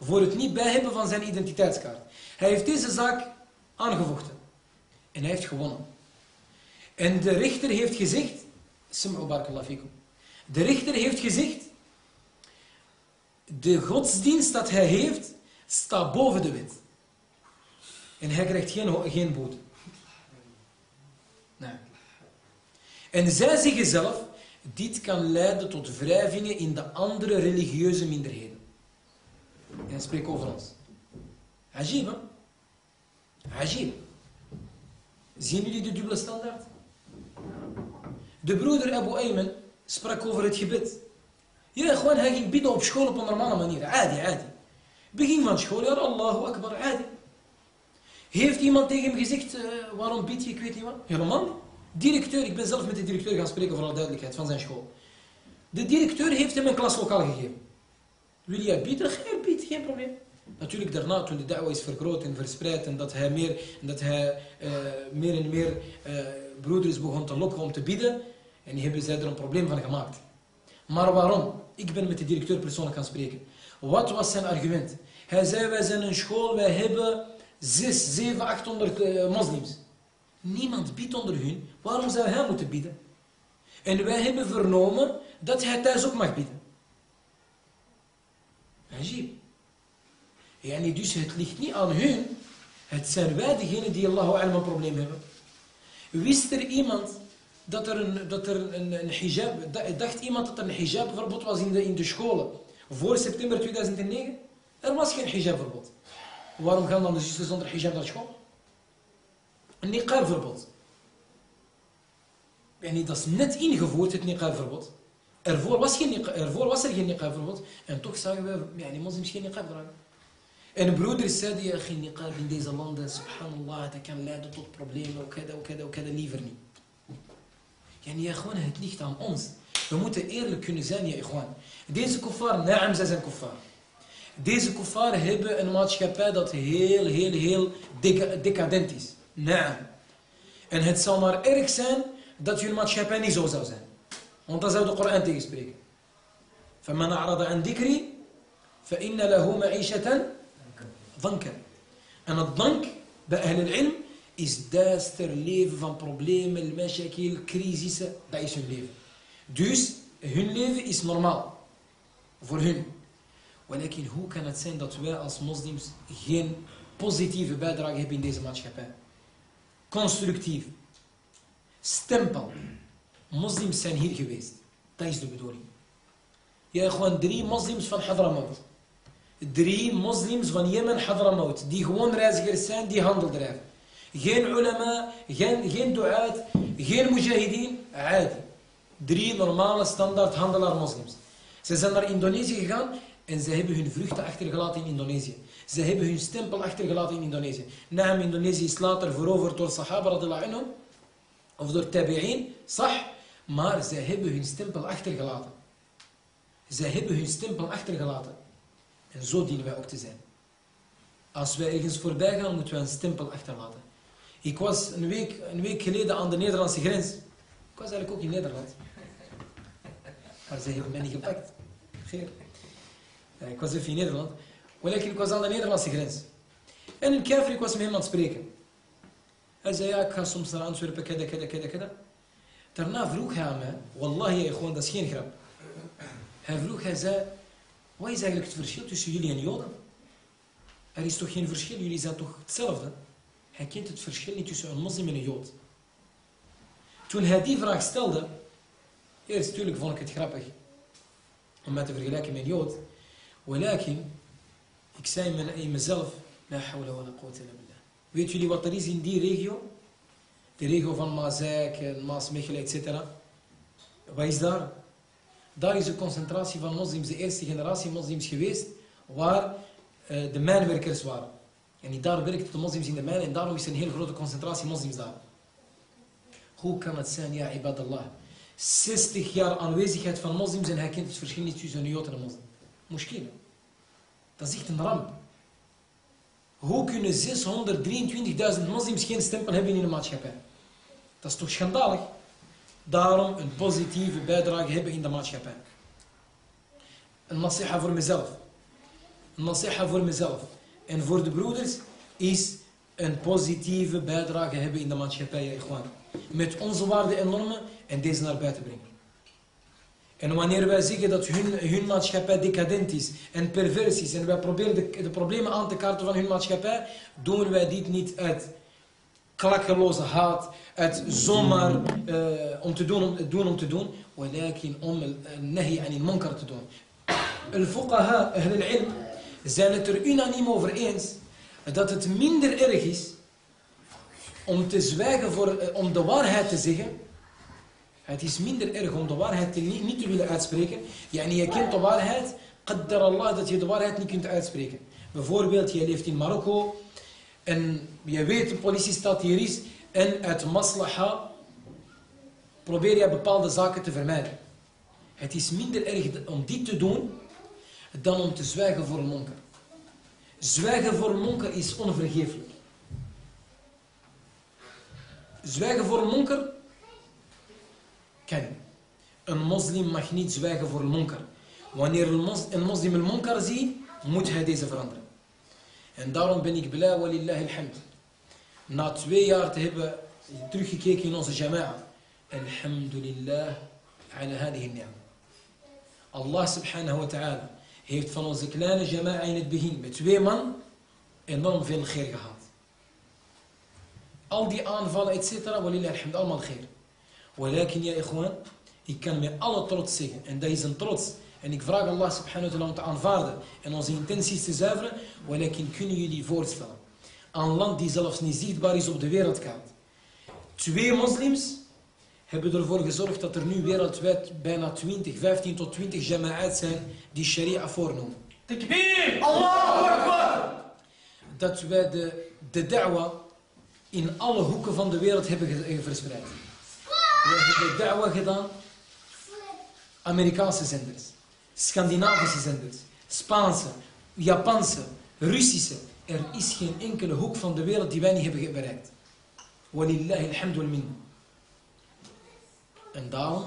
Voor het niet bijhebben van zijn identiteitskaart. Hij heeft deze zaak aangevochten. En hij heeft gewonnen. En de rechter heeft gezegd... De rechter heeft gezegd... De godsdienst dat hij heeft, staat boven de wet. En hij krijgt geen, geen boete. Nee. En zij zeggen zelf, dit kan leiden tot wrijvingen in de andere religieuze minderheden. En hij spreekt over ons. Ajib, hè? Ajib. Zien jullie de dubbele standaard? De broeder Abu Ayman sprak over het gebed. Ja, gewoon hij ging bidden op school op een normale manier. Adi, adi. Begin van school, ja, Allahu Akbar, adi. Heeft iemand tegen hem gezegd, uh, waarom bid je, ik weet niet wat? Helemaal niet. Directeur, ik ben zelf met de directeur gaan spreken voor alle duidelijkheid van zijn school. De directeur heeft hem een klaslokaal gegeven. Wil jij bieden? Geen bied, geen probleem. Natuurlijk daarna, toen de da'wa is vergroot en verspreid en dat hij meer, dat hij, uh, meer en meer uh, broeders begon te lokken om te bieden, en die hebben zij er een probleem van gemaakt. Maar waarom? Ik ben met de directeur persoonlijk gaan spreken. Wat was zijn argument? Hij zei, wij zijn een school, wij hebben 6, 7, 800 uh, moslims. Niemand biedt onder hun. Waarom zou hij moeten bieden? En wij hebben vernomen dat hij thuis ook mag bieden. Ajib. Yani dus het ligt niet aan hun. Het zijn wij degenen die Allahu alam een probleem hebben. Wist er iemand dat er een, dat er een, een hijab... Dacht iemand dat er een hijabverbod was in de, in de scholen voor september 2009? Er was geen hijabverbod. Waarom gaan dan de zusters zonder hijab naar school? Een niqabverbod. En dat is net ingevoerd, het niqabverbod. Ervoor was, geen, ervoor was er geen niqabverbod. En toch zagen we ja, die moslims geen niqab dragen. En een broeder zei, ja, geen niqab in deze landen, subhanallah, dat kan leiden tot problemen, ook dat, ook dat, ook dat, liever niet. Ja, nee, gewoon, het ligt aan ons. We moeten eerlijk kunnen zijn, ja, gewoon. Deze kuffar, naam, zij zijn kuffar. Deze kuffar hebben een maatschappij dat heel, heel, heel decadent is. Naam. En het zal maar erg zijn dat hun maatschappij niet zo zou zijn. Want dan zou de Koran tegenspreken. فَمَنْ أَعْرَضَ عَنْ ذِكْرِ فَإِنَّ لَهُ مَعِيشَةً danken. En het dank bij Ahl ilm is duister leven van problemen, mashakil, crisissen. Dat is hun leven. Dus hun leven is normaal. Voor hun. Welke, hoe kan het zijn dat wij als moslims geen positieve bijdrage hebben in deze maatschappij? Constructief. Stempel. Moslims zijn hier geweest. Dat is de bedoeling. Je hebt gewoon drie moslims van Hadramaut. Drie moslims van Jemen, Hadramaut. Die gewoon reizigers zijn, die handel drijven. Geen ulama, geen, geen du'aat, geen mujahideen. Drie normale standaard handelaar moslims. Ze zijn naar Indonesië gegaan en ze hebben hun vruchten achtergelaten in Indonesië. Ze hebben hun stempel achtergelaten in Indonesië. Naam Indonesië is later veroverd door Sahaba radhiallahu anhum. Of door Tabi'in. Sah. Maar ze hebben hun stempel achtergelaten. Ze hebben hun stempel achtergelaten. En zo dienen wij ook te zijn. Als wij ergens voorbij gaan, moeten wij een stempel achterlaten. Ik was een week, een week geleden aan de Nederlandse grens. Ik was eigenlijk ook in Nederland. Maar ze hebben mij niet gepakt. Geer. Ik was even in Nederland. Ik was aan de Nederlandse grens. En een kafir, ik was met hem aan het spreken. Hij zei, ja, ik ga soms naar Antwerpen, kada, kada, kada, kada. Daarna vroeg hij aan mij, wallahi, gewoon, dat is geen grap. Hij vroeg, hij zei, wat is eigenlijk het verschil tussen jullie en Joden? Er is toch geen verschil, jullie zijn toch hetzelfde? Hij kent het verschil niet tussen een moslim en een Jood. Toen hij die vraag stelde, eerst natuurlijk vond ik het grappig om mij te vergelijken met Jood. Walakin, ik zei in mezelf, la hawla wa la quwwata illa. Weet jullie wat er is in die regio? De regio van Maasijk, Maasmechelen, etc. Wat is daar? Daar is de concentratie van moslims, de eerste generatie moslims geweest, waar uh, de mijnwerkers waren. En daar werkten de moslims in de mijn en daarom is een heel grote concentratie moslims daar. Hoe kan het zijn, ja ibadallah, 60 jaar aanwezigheid van moslims en hij kent het verschil tussen een jood en een moslim. Dat is echt een ramp. Hoe kunnen 623.000 moslims geen stempel hebben in de maatschappij? Dat is toch schandalig? Daarom een positieve bijdrage hebben in de maatschappij. Een nasiha voor mezelf. Een nasiha voor mezelf. En voor de broeders is een positieve bijdrage hebben in de maatschappij. Met onze waarden en normen en deze naar buiten brengen. En wanneer wij zeggen dat hun, hun maatschappij decadent is en pervers is en wij proberen de, de problemen aan te kaarten van hun maatschappij, doen wij dit niet uit klakkeloze haat, het zomaar eh, om te doen, om te doen, om te doen. maar om eh, nahi aan munkar te doen. Al-fuqaha, al-ilm, zijn het er unaniem over eens dat het minder erg is om te zwijgen, voor, eh, om de waarheid te zeggen. Het is minder erg om de waarheid niet, niet, te willen uitspreken. Yani je kent de waarheid, qaddar Allah dat je de waarheid niet kunt uitspreken. Bijvoorbeeld, je leeft in Marokko, en je weet de politiestaat hier is en uit maslaha probeer je bepaalde zaken te vermijden. Het is minder erg om dit te doen dan om te zwijgen voor een monker. Zwijgen voor een monker is onvergeeflijk. Zwijgen voor een monker ken. Een moslim mag niet zwijgen voor een monker. Wanneer een moslim een monker ziet, moet hij deze veranderen. En daarom ben ik blij, walillahi alhamd. Na twee jaar te hebben teruggekeken in onze jama'a. Alhamdulillah ala hadihi ni'am. Allah subhanahu wa ta'ala heeft van onze kleine jama'a in het begin met twee man enorm veel geer gehad. Al die aanvallen, et cetera, walillahi alhamd, allemaal geer. Walakin ja ikhwan, ik kan met alle trots zeggen, en dat is een trots. En ik vraag Allah subhanahu wa ta'ala om te aanvaarden en onze intenties te zuiveren. Walakin kunnen jullie voorstellen. Een land die zelfs niet zichtbaar is op de wereldkaart. Twee moslims hebben ervoor gezorgd dat er nu wereldwijd bijna 20, 15 tot 20 jama'at zijn die sharia voornoemen. Takbir! Allahu Akbar! Dat wij de, de da'wa in alle hoeken van de wereld hebben verspreid. We hebben da'wa gedaan. Amerikaanse zenders. Scandinavische zenders. Spaanse. Japanse. Russische. Er is geen enkele hoek van de wereld die wij niet hebben bereikt. Walillahi alhamdu min. En daarom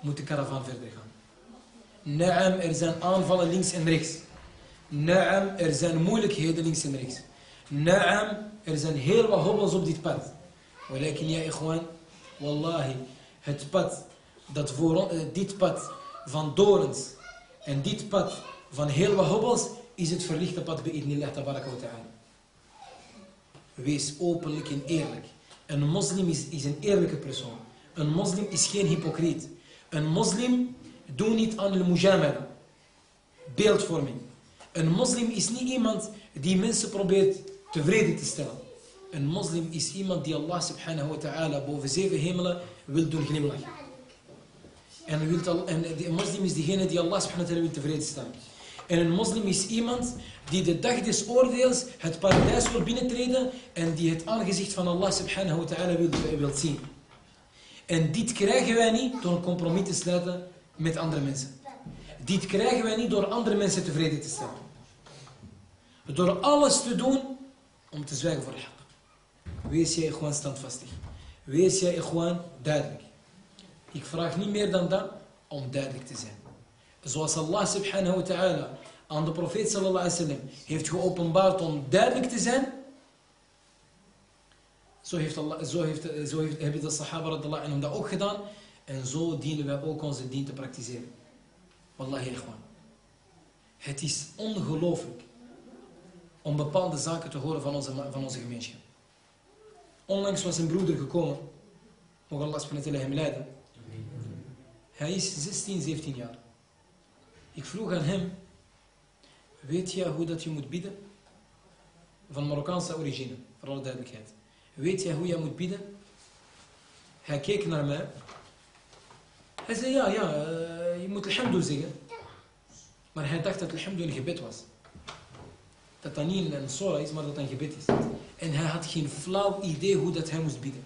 moet de caravan verder gaan. Naam, er zijn aanvallen links en rechts. Naam, er zijn moeilijkheden links en rechts. Naam, er zijn heel wat hobbels op dit pad. Walakin ja, ikhwan, wallahi, het pad, dat voor, uh, dit pad van dorens en dit pad van heel wat hobbels, is het verlichte pad bij idnillah tabaraka ta'ala. Wees openlijk en eerlijk. Een moslim is, is een eerlijke persoon. Een moslim is geen hypocriet. Een moslim doet niet aan de mujamala. Beeldvorming. Een moslim is niet iemand die mensen probeert tevreden te stellen. Een moslim is iemand die Allah subhanahu wa ta'ala boven zeven hemelen wil doen glimlachen. En, wil en een moslim is diegene die Allah subhanahu wa ta'ala wil tevreden stellen. En een moslim is iemand die de dag des oordeels het paradijs wil binnentreden en die het aangezicht van Allah subhanahu wa ta'ala wil, wil zien. En dit krijgen wij niet door een compromis te sluiten met andere mensen. Dit krijgen wij niet door andere mensen tevreden te stellen. Door alles te doen om te zwijgen voor haq. Wees jij gewoon standvastig. Wees jij gewoon duidelijk. Ik vraag niet meer dan dat om duidelijk te zijn. Zoals Allah subhanahu wa ta'ala aan de profeet sallallahu alaihi wasallam heeft geopenbaard om duidelijk te zijn. Zo, heeft Allah, zo, heeft, zo heeft, hebben de sahaba radallahu anhum dat ook gedaan. En zo dienen wij ook onze dien te praktiseren. Wallahi ikhwan. Het is ongelooflijk om bepaalde zaken te horen van onze, van onze gemeenschap. Onlangs was een broeder gekomen. Mogen Allah hem leiden. Hij is 16, 17 jaar. Ik vroeg aan hem, weet jij hoe dat je moet bidden? Van Marokkaanse origine, voor alle duidelijkheid. Weet jij hoe je moet bidden? Hij keek naar mij. Hij zei, ja, ja, eh, je moet alhamdulillah zeggen. Maar hij dacht dat alhamdulillah een gebed was. Dat dat niet een surah is, maar dat dat een gebed is. En hij had geen flauw idee hoe dat hij moest bidden.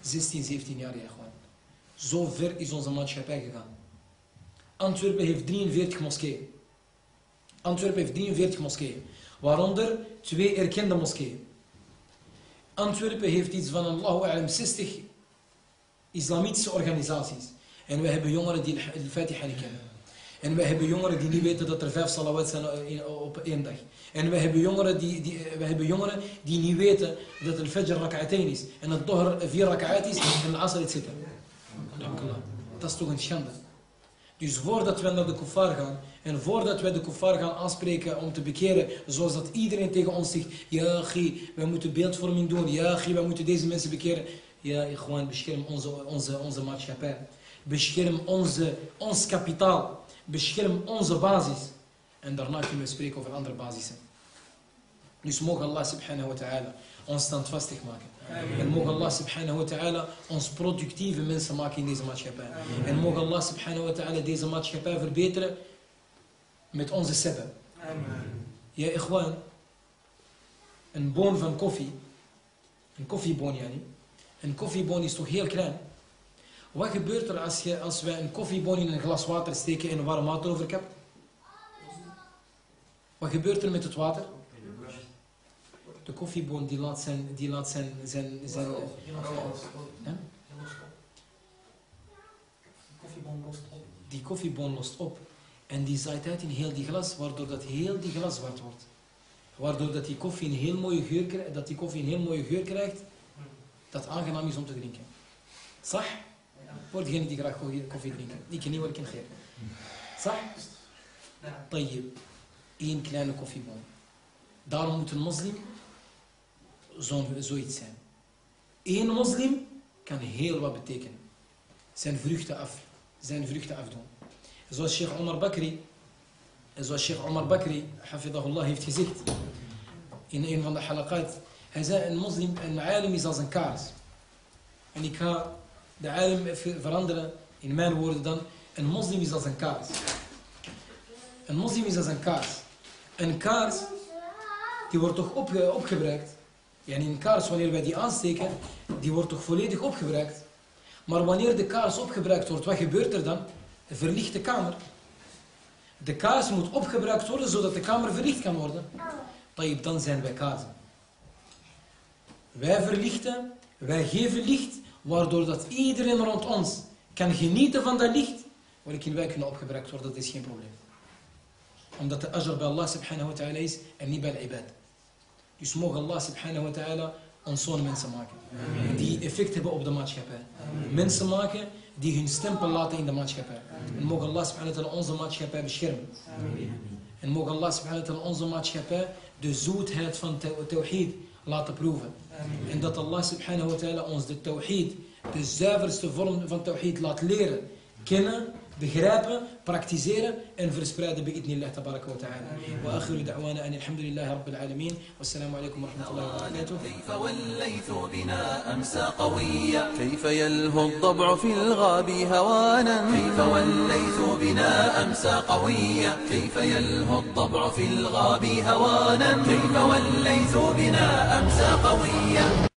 16, 17 jaar, ja, gewoon. Zo ver is onze maatschappij gegaan. Antwerpen heeft 43 moskeeën. Antwerpen heeft 43 moskeeën. Waaronder twee erkende moskeeën. Antwerpen heeft iets van Allahu alam 60 islamitische organisaties. En we hebben jongeren die de Fatiha niet kennen. En we hebben jongeren die niet weten dat er vijf salawat zijn op één dag. En we hebben jongeren die, die, we hebben jongeren die niet weten dat het fajr rak'atain is. En het dohr vier rak'at is en de asr etc. Dat is toch een schande. Dus voordat we naar de kuffar gaan, en voordat we de kuffar gaan aanspreken om te bekeren, zoals dat iedereen tegen ons zegt, ja gie, wij moeten beeldvorming doen, ja gie, wij moeten deze mensen bekeren. Ja, gewoon bescherm onze, onze, onze maatschappij. Bescherm onze, ons kapitaal. Bescherm onze basis. En daarna kunnen we spreken over andere basissen. Dus mogen Allah subhanahu wa ta'ala ons standvastig maken. En mogen Allah subhanahu wa ta'ala ons productieve mensen maken in deze maatschappij. En mogen Allah subhanahu wa ta'ala deze maatschappij verbeteren met onze sebbe. Ja, ikhwan, een boon van koffie, een koffieboon, yani. Een koffieboon is toch heel klein. Wat gebeurt er als, je, als wij een koffieboon in een glas water steken en een warm water overkapt? Wat gebeurt er met het water? De koffieboon die laat zijn... Die, laat zijn, zijn, zijn, die koffieboon lost op. En die zaait uit in heel die glas, waardoor dat heel die glas zwart wordt. Waardoor dat die koffie een heel mooie geur krijgt, dat die koffie een heel mooie geur krijgt, dat aangenaam is om te drinken. Zag? Voor degenen die graag koffie drinken. Ik ken niet wat ik ken geef. Zag? Tayyib. Eén kleine koffieboon. Daarom moet een moslim zo, zoiets zijn. Eén moslim kan heel wat betekenen. Zijn vruchten af. Zijn vruchten afdoen. Zoals Sheikh Omar Bakri, zoals Sheikh Omar Bakri, hafidahullah, heeft gezegd in een van de halaqat. Hij zei, een moslim, een alim is als een kaars. En ik ga de alim veranderen in mijn woorden dan. Een moslim is als een kaars. Een moslim is als een kaars. Een kaars, die wordt toch opge opgebruikt. Ja, een kaars, wanneer wij die aansteken, die wordt toch volledig opgebruikt. Maar wanneer de kaars opgebruikt wordt, wat gebeurt er dan? Een verlichte kamer. De kaars moet opgebruikt worden, zodat de kamer verlicht kan worden. Dan zijn wij kaarsen. Wij verlichten, wij geven licht, waardoor dat iedereen rond ons kan genieten van dat licht, waarin wij kunnen opgebruikt worden, dat is geen probleem. Omdat de ajr bij Allah subhanahu wa ta'ala is en niet bij de ibad. Dus mogen Allah subhanahu wa ta'ala ons zo'n mensen maken. Die effect hebben op de maatschappij. Mensen maken die hun stempel laten in de maatschappij. En mogen Allah subhanahu wa ta'ala onze maatschappij beschermen. En mogen Allah subhanahu wa ta'ala onze maatschappij de zoetheid van tawhid laten proeven. En dat Allah subhanahu wa ta'ala ons de tawhid, de zuiverste vorm van tawhid laat leren, kennen begrijpen, praktiseren en verspreiden bij idnillah tabaraka wa ta'ala. Wa akhiru da'wana an alhamdulillah rabbil alameen. Wassalamu alaikum wa rahmatullahi wa barakatuh. كيف وليت بنا أمسى قوية كيف يلهو الضبع في الغاب هوانا كيف وليت بنا أمسى قوية كيف يلهو الضبع al-ghabi hawana. كيف وليت bina amsa qawiyya.